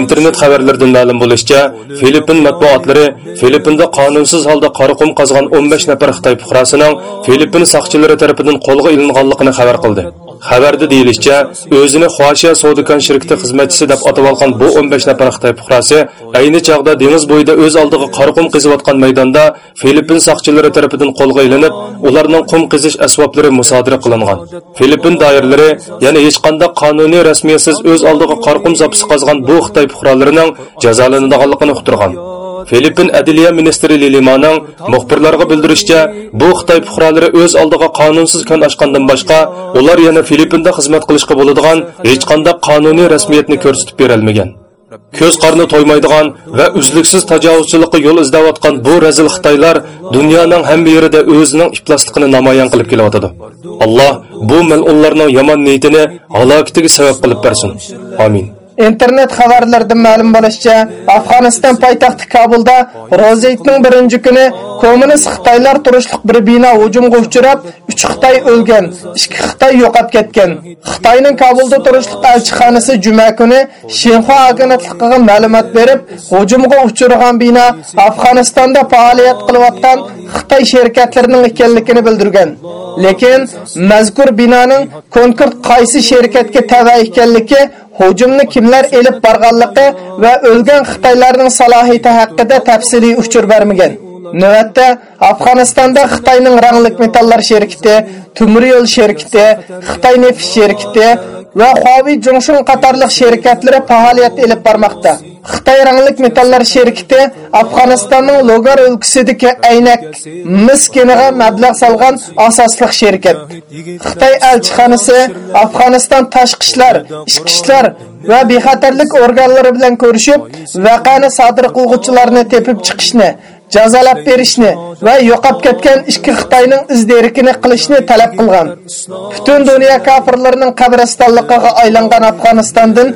Internet xabarlaridan ma'lum bo'lishicha filippin matbuotlari filippinda qonunsiz holda qora qazgan 15 nafar xitoy fuqarosining filippin soqchilari tomonidan qo'lga ilinganligini xabar qildi xabarda deyilishicha o'zini xoshiya sodikan shirkati xizmatchisi deb atab olgan bu 15 nafar xitoy fuqarosi ayni chog'da dengiz bo'yida o'z oldiga qora qum qiziyotgan maydonda filippin soqchilari tomonidan qo'lga ilinib ularning qum qizish asboblari musodara qilingan. Filippin doiralari yana hech qanday qonuniy rasmiyatsiz o'z oldiga qora qum zapisi qazgan bu xitoy fuqarolarining jazolanadiganligini uqtirgan. Filippin Adliya ministri Lilimaning muxbirlarga bildirishicha, bu Xitoy fuqarolari o'z oldiga qonunsiz kun ochgandan boshqa, ular yana Filippinda xizmat qilishga bo'ladigan hech qanday qonuniy rasmiyatni ko'rsatib berilmagan. Ko'z qorni to'ymaydigan va uzluksiz tajovuzchilikqa yo'l izlayotgan bu razil xitoylar dunyoning hamma yerida o'zining iflosligini namoyon qilib kelyotidi alloh bu mal'unlarning yomon niyatini halokatiga sabab qilib bersin. Amin. Internet xabarlaridan ma'lum bo'lishicha afg'oniston poytaxti kabulda rozeytning birinchi kuni kommunist xitoylar turishliq bir bino hujumga uchrab uch xitoy o'lgan ikki xitoy yo'qolib ketgan. Xitoyning kabulda turishliq elchixonasi juma kuni shinxua agentligiga ma'lumot berib hujumga uchragan bino afg'onistonda faoliyat qilayotgan xitoy sherikatlarining ekanligini bildirgan. Lekin mazkur binoning konkret qaysi sherikatga tava ekanligi hujumni kimlar elib borganligi va o'lgan xitoylarning salohiyati haqida tafsiliy uchur bermagan. Növətdə afg'onistonda xitoyning ranglik metallar şirkəti, Tümür yo'l şirkəti, xitoy neft şirkəti va Huawei Zhongshun qatorliq şirkətləri faoliyat elib bormoqda. Xitoy ranglik metallar şirkəti Afg'onistonning Logar ölkəsindəki aynak mis keniga mablag' solgan əsaslıq şirkət. Xitoy elçixanası Afg'oniston tashqi ishlar, ichki ishlar va bexatarlik organlari bilan ko'rishib, vaqani sodir qilguvchilarni tepib chiqishni jazolab berishni va yo'qolib ketgan ikki xitoyning izderikini qilishni talab qilgan butun dunyo kofirlarining qabristonligiga aylangan afg'onistondan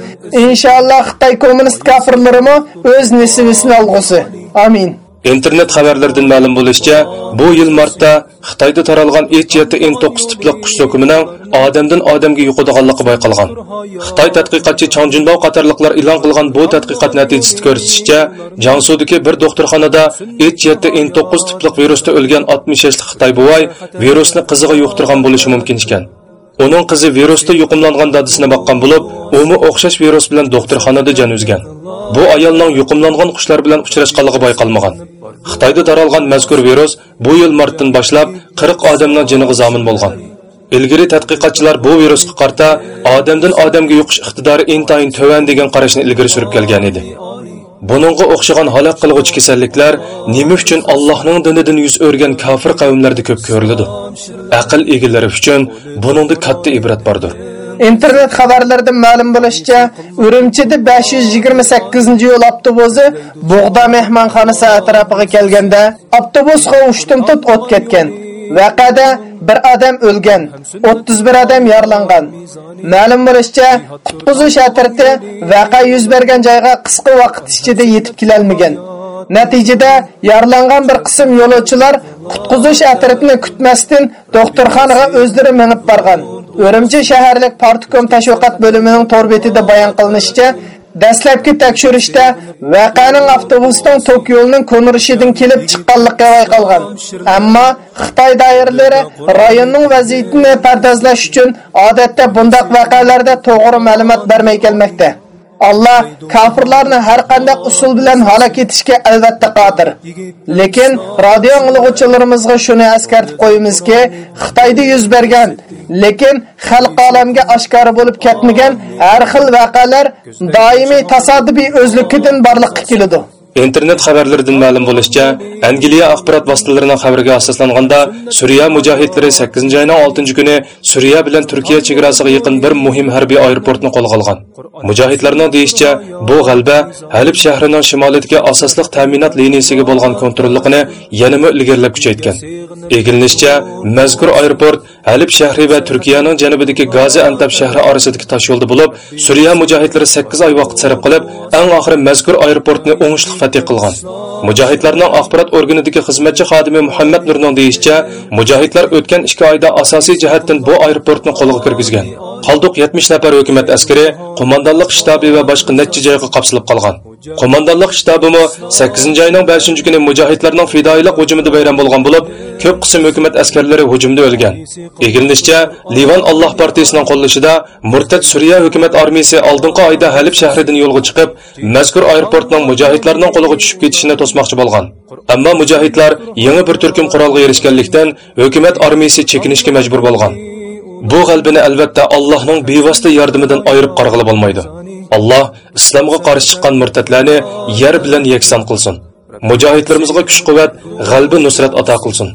inshaalloh xitoy kommunist kofirlarimi o'z nisibisini olg'usi amin internet xabarlaridan ma'lum bo'lishicha bu yil martda xitoyda taralgan h7n9 tipli qush so'kimining odamdan odamga yuqadiganligi bayqalgan xitoy tadqiqotchi chang junbao qatorliqlar e'lon qilgan bu tadqiqot natijasida ko'rsatishicha jansudagi bir doktorxonada h7n9 tipli virusda o'lgan 60 yoshli xitoy buvay virusni qizig'i yuqtirgan bo'lishi mumkin ekan. Uning qizi virusda yuqumlangan dadisini boqqan bo'lib umi o'xshash virus bilan doktorxonada jon uzgan bu ayolning yuqumlangan qushlar bilan uchrashganligi bayqalmagan. Xitoyda taralgan mazkur virus bu yil martdan boshlab 40 odamning jiniga zomin bo'lgan. Ilgari tadqiqotchilar bu virusga qarta odamdan odamga yuqish iqtidori intayin tovan degan qarashni ilgari surib kelgan edi. Buningga o'xshagan halaq qilg'uchi kasalliklar nima üçün allohning dinidan yuz o'rgan kafir qavmlarda ko'p ko'riladi? Aql egalari uchun buningda katta ibrat bordir. Internet xabarlaridan ma'lum bo'lishicha urumchida 528 yo'l avtobusi bug'da mehmonxonasi atrofiga kelganda avtobus uchtum tut o't ketgan. Vaqada bir odam o'lgan, 31 odam yaralangan. Ma'lum bo'lishicha, qutqizuv shatirti vaqa yuz bergan joyga qisqa vaqt ichida yetib kelolmagan. Natijada yaralangan bir qism yo'lovchilar qutqizuv shatirtini kutmasdan doktorxonaga o'zlari minib borgan. O'rimchi shaharlik Partikom tashviqot bo'limining tor betida bayon qilinishicha, Dastlabki tekshirishda voqeaning avtobusdan tok yo'lining ko'mirishidan kelib chiqqanligi ayqalgan. Ammo Xitoy doiralari rayonning vaziyatini pardozlash uchun odatda bundoq voqealarda to'g'ri ma'lumot bermay kelmoqda. Allah kafirlarni har qanday usul bilan halok etishga albatta qodir. Lekin radio anglag'uvchilarimizga shuni eskartib qo'yamizki, Xitoyda yuz bergan, lekin xalq olamga oshkora bo'lib ketmagan har xil voqealar doimiy tasodifiy o'zligidan borliqqa keladi. Internet xabarlaridan ma'lum bo'lishicha angliya axborot vositalarining xabariga asoslanganda suriya mujohidlari 8 oyning 6 kuni suriya bilan turkiya chegarasiga yaqin bir muhim harbiy aeroportni qo'lga olgan. Mujohidlarning deyishicha bu g'alba halib shahrining shimolidagi asosliq ta'minot liniyasiga bo'lgan kontrolligini yanama ilgarilab kuchaytgan. Egilishicha mazkur aeroport halib shahri va turkiyaning janubidagi gazi antab shahri orasidagi tosh yo'lda bo'lib suriya mujohidlari 8 oy vaqt sarf qilib eng oxiri mazkur aeroportni o'ngishli fatih qilgan. Mujohidlarning axborot organidagi xizmatchi xodimi muhammad nurning deyishicha mujohidlar o'tgan 2 oyda asosiy jihatdan bu aeroportni qo'lga kirgizgan. Qoldiq 70 nafar hukumat askari qo'mondonlik shtabi va boshqa necha joyga qapsilib qolgan. Qo'mondonlik shtabimi 8 oyning 5 kuni mujohidlarning fidoyilik hujumida bayram bo'lgan bo'lib ko'p qism hukumat askarlari hujumda o'lgan. Egilishicha livan alloh partiyasining qo'llashida murtad suriya hukumat armiyasi oldingi oyda halib shahridan yo'lga chiqib mazkur aeroportning mujohidlarning qo'liga tushib ketishini to'smoqchi bo'lgan. Ammo mujohidlar yangi bir turkum qurolga erishganlikdan hukumat armiyasi chekinishga majbur bo'lgan. Bu g'albini albatta allohning bevosita yordamidan ayirib qarg'ili bo'lmaydi. Alloh islomga qarshi chiqqan murtadlarni yer bilan yakson qilsin. Mujohidlarimizga kuch quvvat g'albi nusrat ato qilsin.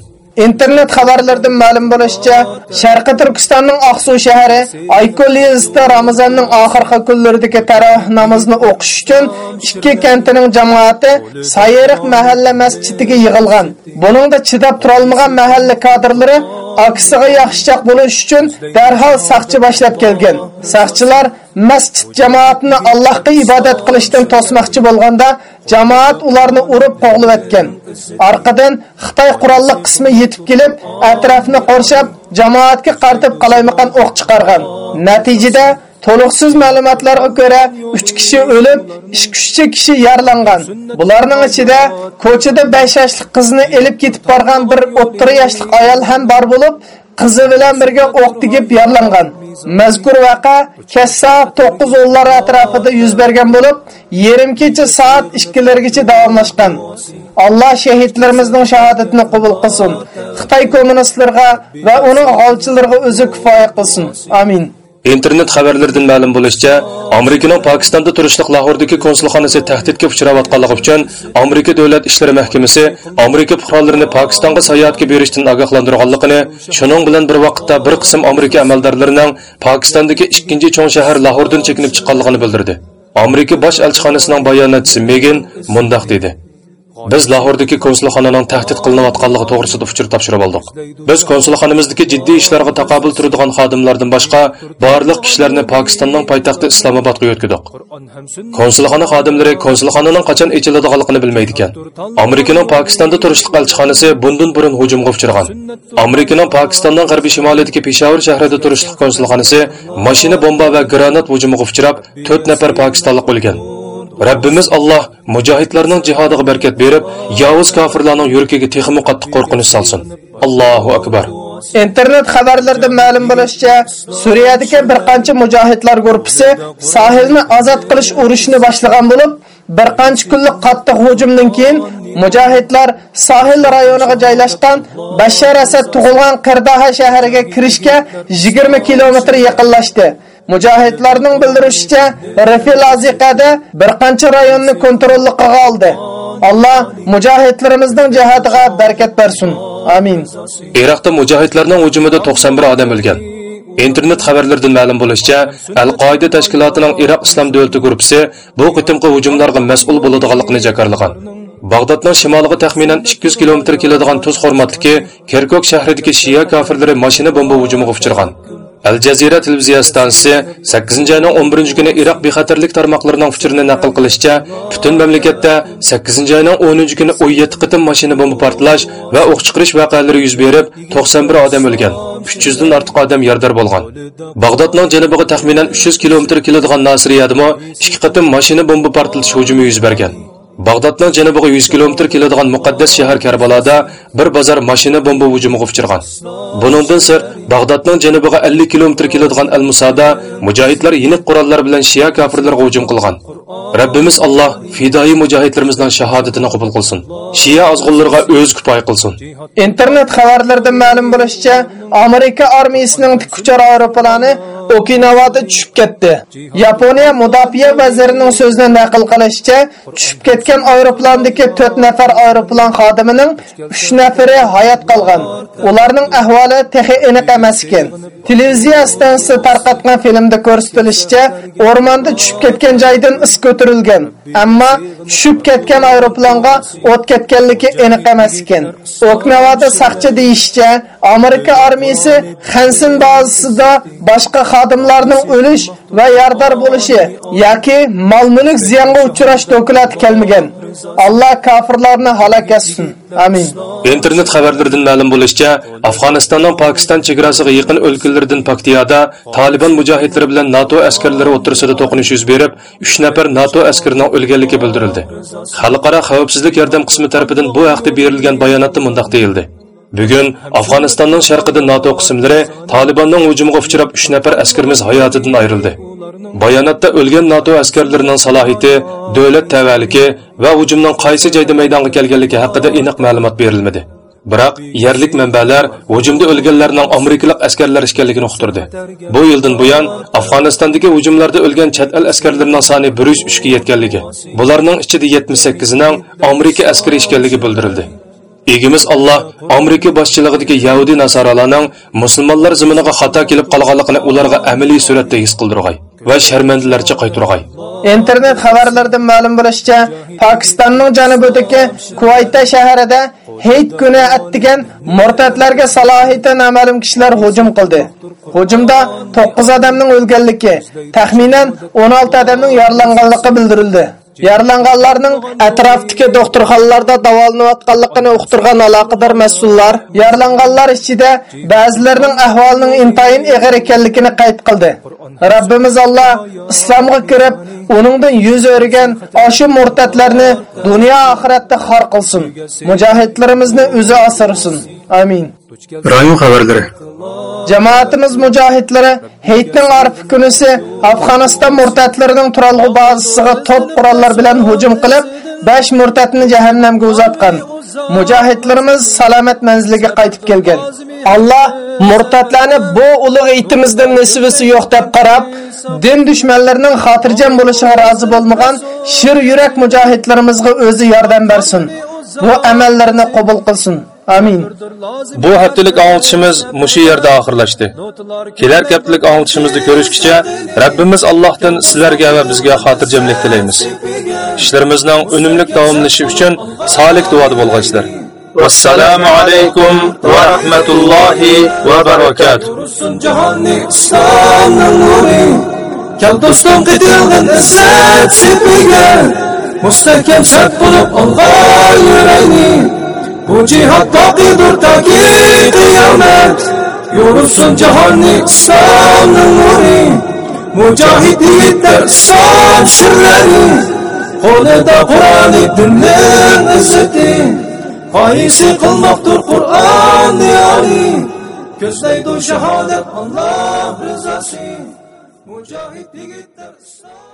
Internet xabarlaridan ma'lum bo'lishicha sharqi turkistonning oqsuv shahri aykul yezida ramazonning oxirgi kunlaridagi taroveh namozini o'qish uchun ikki kantining jamoati sayiriq mahalla masjidiga yig'ilgan. Buningda chidab turolmagan mahalla kadrlari akisiga yaxshichoq bo'lish uchun darhol saqchi boshlab kelgan. Saqchilar masjid jamoatini Allohga ibodat qilishdan to'smoqchi bo'lganda jamoat ularni urib qo'g'lib. Orqadan Xitoy qurolli qismi yetib kelib, atrofni qorshab, jamoatga qartib qalaymaqan o'q chiqargan. Natijada To'liqsiz ma'lumotlarga ko'ra 3 kishi o'lib, 2 kishi yaralangan. Bularning ichida ko'chada 5 yoshli qizni elib ketib borgan bir 30 yoshli ayol ham bor bo'lib, qizi bilan birga o'q tegib yaralangan. Mazkur vaqa kessa 9 o'nlar atrofida yuz bergan bo'lib, yarim kecha soat 2 largacha davomlashgan. Alloh shahidlarimizning shahodatini qabul qilsin. Xitoy kommunistlariga va uning g'olchilariga o'zi kifoya qilsin. Amin. Internet xabarlaridan ma'lum bo'lishicha amerikaning pokistonda turishliq lahordagi konsulxonasi tahdidga uchrayotganligi uchun amerika davlat ishlari mahkamasi amerika fuqarolarini pokistonga sayohatga berishdan ogohlantirganligini shuning bilan bir vaqtda bir qism amerika amaldorlarining pokistondagi ikkinchi cho'ng shahar lahordan chekinib chiqqanligini bildirdi. Amerika bosh elchixonasining bayonotchisi megan mundoq dedi. Biz Lahordagi konsulxonaning tahdid qilinayotganligi to'g'risida uchur topshirib oldik. Biz konsulxonamizdagi jiddiy ishlarga taqobil turadigan xodimlardan boshqa barliq kishilarni Pokistonning poytaxti Islomobodga yo'tkizdik. Konsulxona xodimlari konsulxonaning qachon ochiladiganligini bilmaydi ekan. Amerikaning Pokistonda turishlik elchixonasi bundan burun hujumga uchragan. Amerikaning Pokistonning g'arbiy shimolidagi Peshawar shahrida turishlik konsulxonasi mashina bomba va granat hujumiga uchrab 4 nafar pokistonlik o'lgan. Rabbimiz Allah mujohidlarning jihodiga barkat berib, yovuz kofirlarning yuragiga texmi qattiq qo'rqinish solsin. Allohu akbar. internet xabarlarida ma'lum bo'lishicha suriyadagi bir qancha mujohidlar guruhi sohilni ozod qilish urushini boshlagan bo'lib bir qancha kunlik qattiq hujumdan keyin mujohidlar sohil rayoniga joylashgan bashar asad tug'ilgan qirdaha shahriga kirishga 20 kilometr yaqinlashdi mujohidlarning bildirishicha rafil aziqada bir qancha rayonni kontrolliqqa oldi alloh mujohidlarimizning jihatiga barakat bersin amin Iroqda mujohidlarning hujumida 91 odam o'lgan. Internet xabarlaridan ma'lum bo'lishicha, Al-Qoida tashkilotining Iroq Islom davlati guruhi bu qitimqi hujumlarga mas'ul bo'ladiganligini jakarlagan. Bag'dodning shimoliga taxminan 200 kilometr keladigan tuz hurmatligi Kerkok shahridagi shiya kofirlari mashina bomba hujumiga uchirgan. Al Jazeera televiziya stansiyasi 8 oyning 11 kuni Iroq bexatarlik tarmoqlarining fikrini naql qilishcha, butun mamlakatda 8 oyning 10 kuni 17 qitim mashina bomba portlash va o'q chiqarish voqealari yuz berib, 91 odam o'lgan. 300 dan ortiq odam yordar bo'lgan. Bag'dodning janubiga taxminan 300 kilometr keladigan Nasiriyadimi 2 qitim mashina bomba portlatish hujumi yuz bergan. Bag'dodning janubiga 100 kilometr keladigan muqaddas shahar Karbaloda bir bozor mashina bomba hujumiga uchragan. Buningdan sir Bag'dodning janubiga 50 kilometr keladigan Al-Musada mujohidlar yeniq qurollar bilan Shia kofirlarga hujum qilgan. Rabbimiz Alloh fidoi mujohidlarimizning shahodatini qabul qilsin. Shia ozg'unlarga o'z kifoya qilsin. internet xabarlarida ma'lum bo'lishicha amerika armiyasining tikuchar aeroplani Okinavada tushib ketdi. Yaponiya mudofaa vazirining so'zini naql qilishicha, tushib ketgan aeroplandagi 4 nafar aeroplan xodimining 3 nafari hayot qolgan. Ularning ahvoli texi aniq emas ekan. Televiziya stansiyasi tarqatgan filmda ko'rsatilishicha, o'rmonda tushib ketgan joydan is ko'tarilgan, ammo tushib ketgan aeroplanga o't ketganligi aniq emas ekan. Okinawada saqchi deyishicha, Amerika armiyasi Xansin bazasida boshqa xodimlarning o'lish va yordar bo'lishi yoki mol-mulk ziyonga uchrash doklati kelmagan. Alloh kofirlarni halok etsin. Amin. internet xabarlaridan ma'lum bo'lishicha afg'onistonning pokiston chegarasiga yaqin o'lkalardan paktiyoda taliban mujohidlari bilan nato askarlari o'tirsida to'qinish yuz berib 3 nafar nato askarining o'lganligi bildirildi xalqaro xavfsizlik yordam qismi tomonidan bu haqda berilgan bayonotda mundoq deyildi Bugun Afg'onistonning sharqida NATO qismlari Talibanning hujumiga uchrab 3 nafar askarimiz hayotidan ayrildi. Bayonotda o'lgan NATO askarlarining salohiyati, davlat tavalligi va hujumning qaysi joyda maydonga kelganligi haqida aniq ma'lumot berilmadi. Biroq yerlik manbalar hujumda o'lganlarning amerikalik askarlar ekanligini uqtirdi. Bu yildan buyon Afg'onistondagi hujumlarda o'lgan chet el askarlarining soni 103 ga yetganligi, bularning ichida 78 ning Amerika askari ekanligi bildirildi. Egimiz Allah Amerika boshchiligidagi Yahudi nasoralarning musulmonlar ziminiga xato kelib qolganligini ularga amaliy suratda his qildirg'ay. va sharmandalarcha qaytirg'ay. internet xabarlaridan ma'lum bo'lishicha pokistonning janubidagi kuvayta shahrida hayit kuni atdigan murtadlarga salohiyati noma'lum kishilar hujum qildi hujumda 9 odamning o'lganligi taxminan 16 odamning yaralanganligi bildirildi Yaralanganlarning atrofdagi doktorxonalarda davolanayotganligini uqtirgan aloqador mas'ullar yaralanganlar ichida ba'zilarining ahvolining intayin og'ir ekanligini qayd qildi. Rabbimiz Alloh islomga kirib, uningdan yuz o'rgan oshu murtatlarni dunyo oxiratda xor qilsin. Mujohidlarimizni o'zi asrasin. Amin. rayon xabarlari Jamoatimiz mücahitleri Heyt'nin arif günüsü Afganistan murtatlarining turalg'i bazasiga top qurollar bilan hujum qilib, 5 murtatni jahannamga uzatgan. Mujohidlarimiz salomat menzilige qaytib kelgan. Alloh murtatlarni bu ulug' itimizdan nesivisi yo'q deb qarab, din dushmanlarining xotirjam bo'lishiga rozi bo'lmagan shir yurak mujohidlarimizga o'zi yordam bersin. Bu amallarini qabul qilsin. Amin. bu haftalik anglitishimiz mushu yerda oxirlashdi. Kelar haftalik anglitishimizni ko'rishgacha Rabbimiz Allohdan sizlarga va bizga xotirjamlik tilaymiz. Ishlarimizning unumli davomlashi uchun solih duoda bo'lg'aysizlar vassalomu alaykum va rahmatullohi va barakatuh. Jahonni islomning nuri Kal do'stim qitilgan izzat sepiga Mustahkam shart bo'lib olg'ay yurayni Bu jihad boqidur toki qiyomat Yorulsun jahonni islomning nuri Mujohid yigitlar islom sirlari Qo'lida Qur'oni dinning izzati Xohishi qilmoqdir Qur'on diyori Ko'zlaydi shahodat Alloh rizosi Mujohid yigitlar islom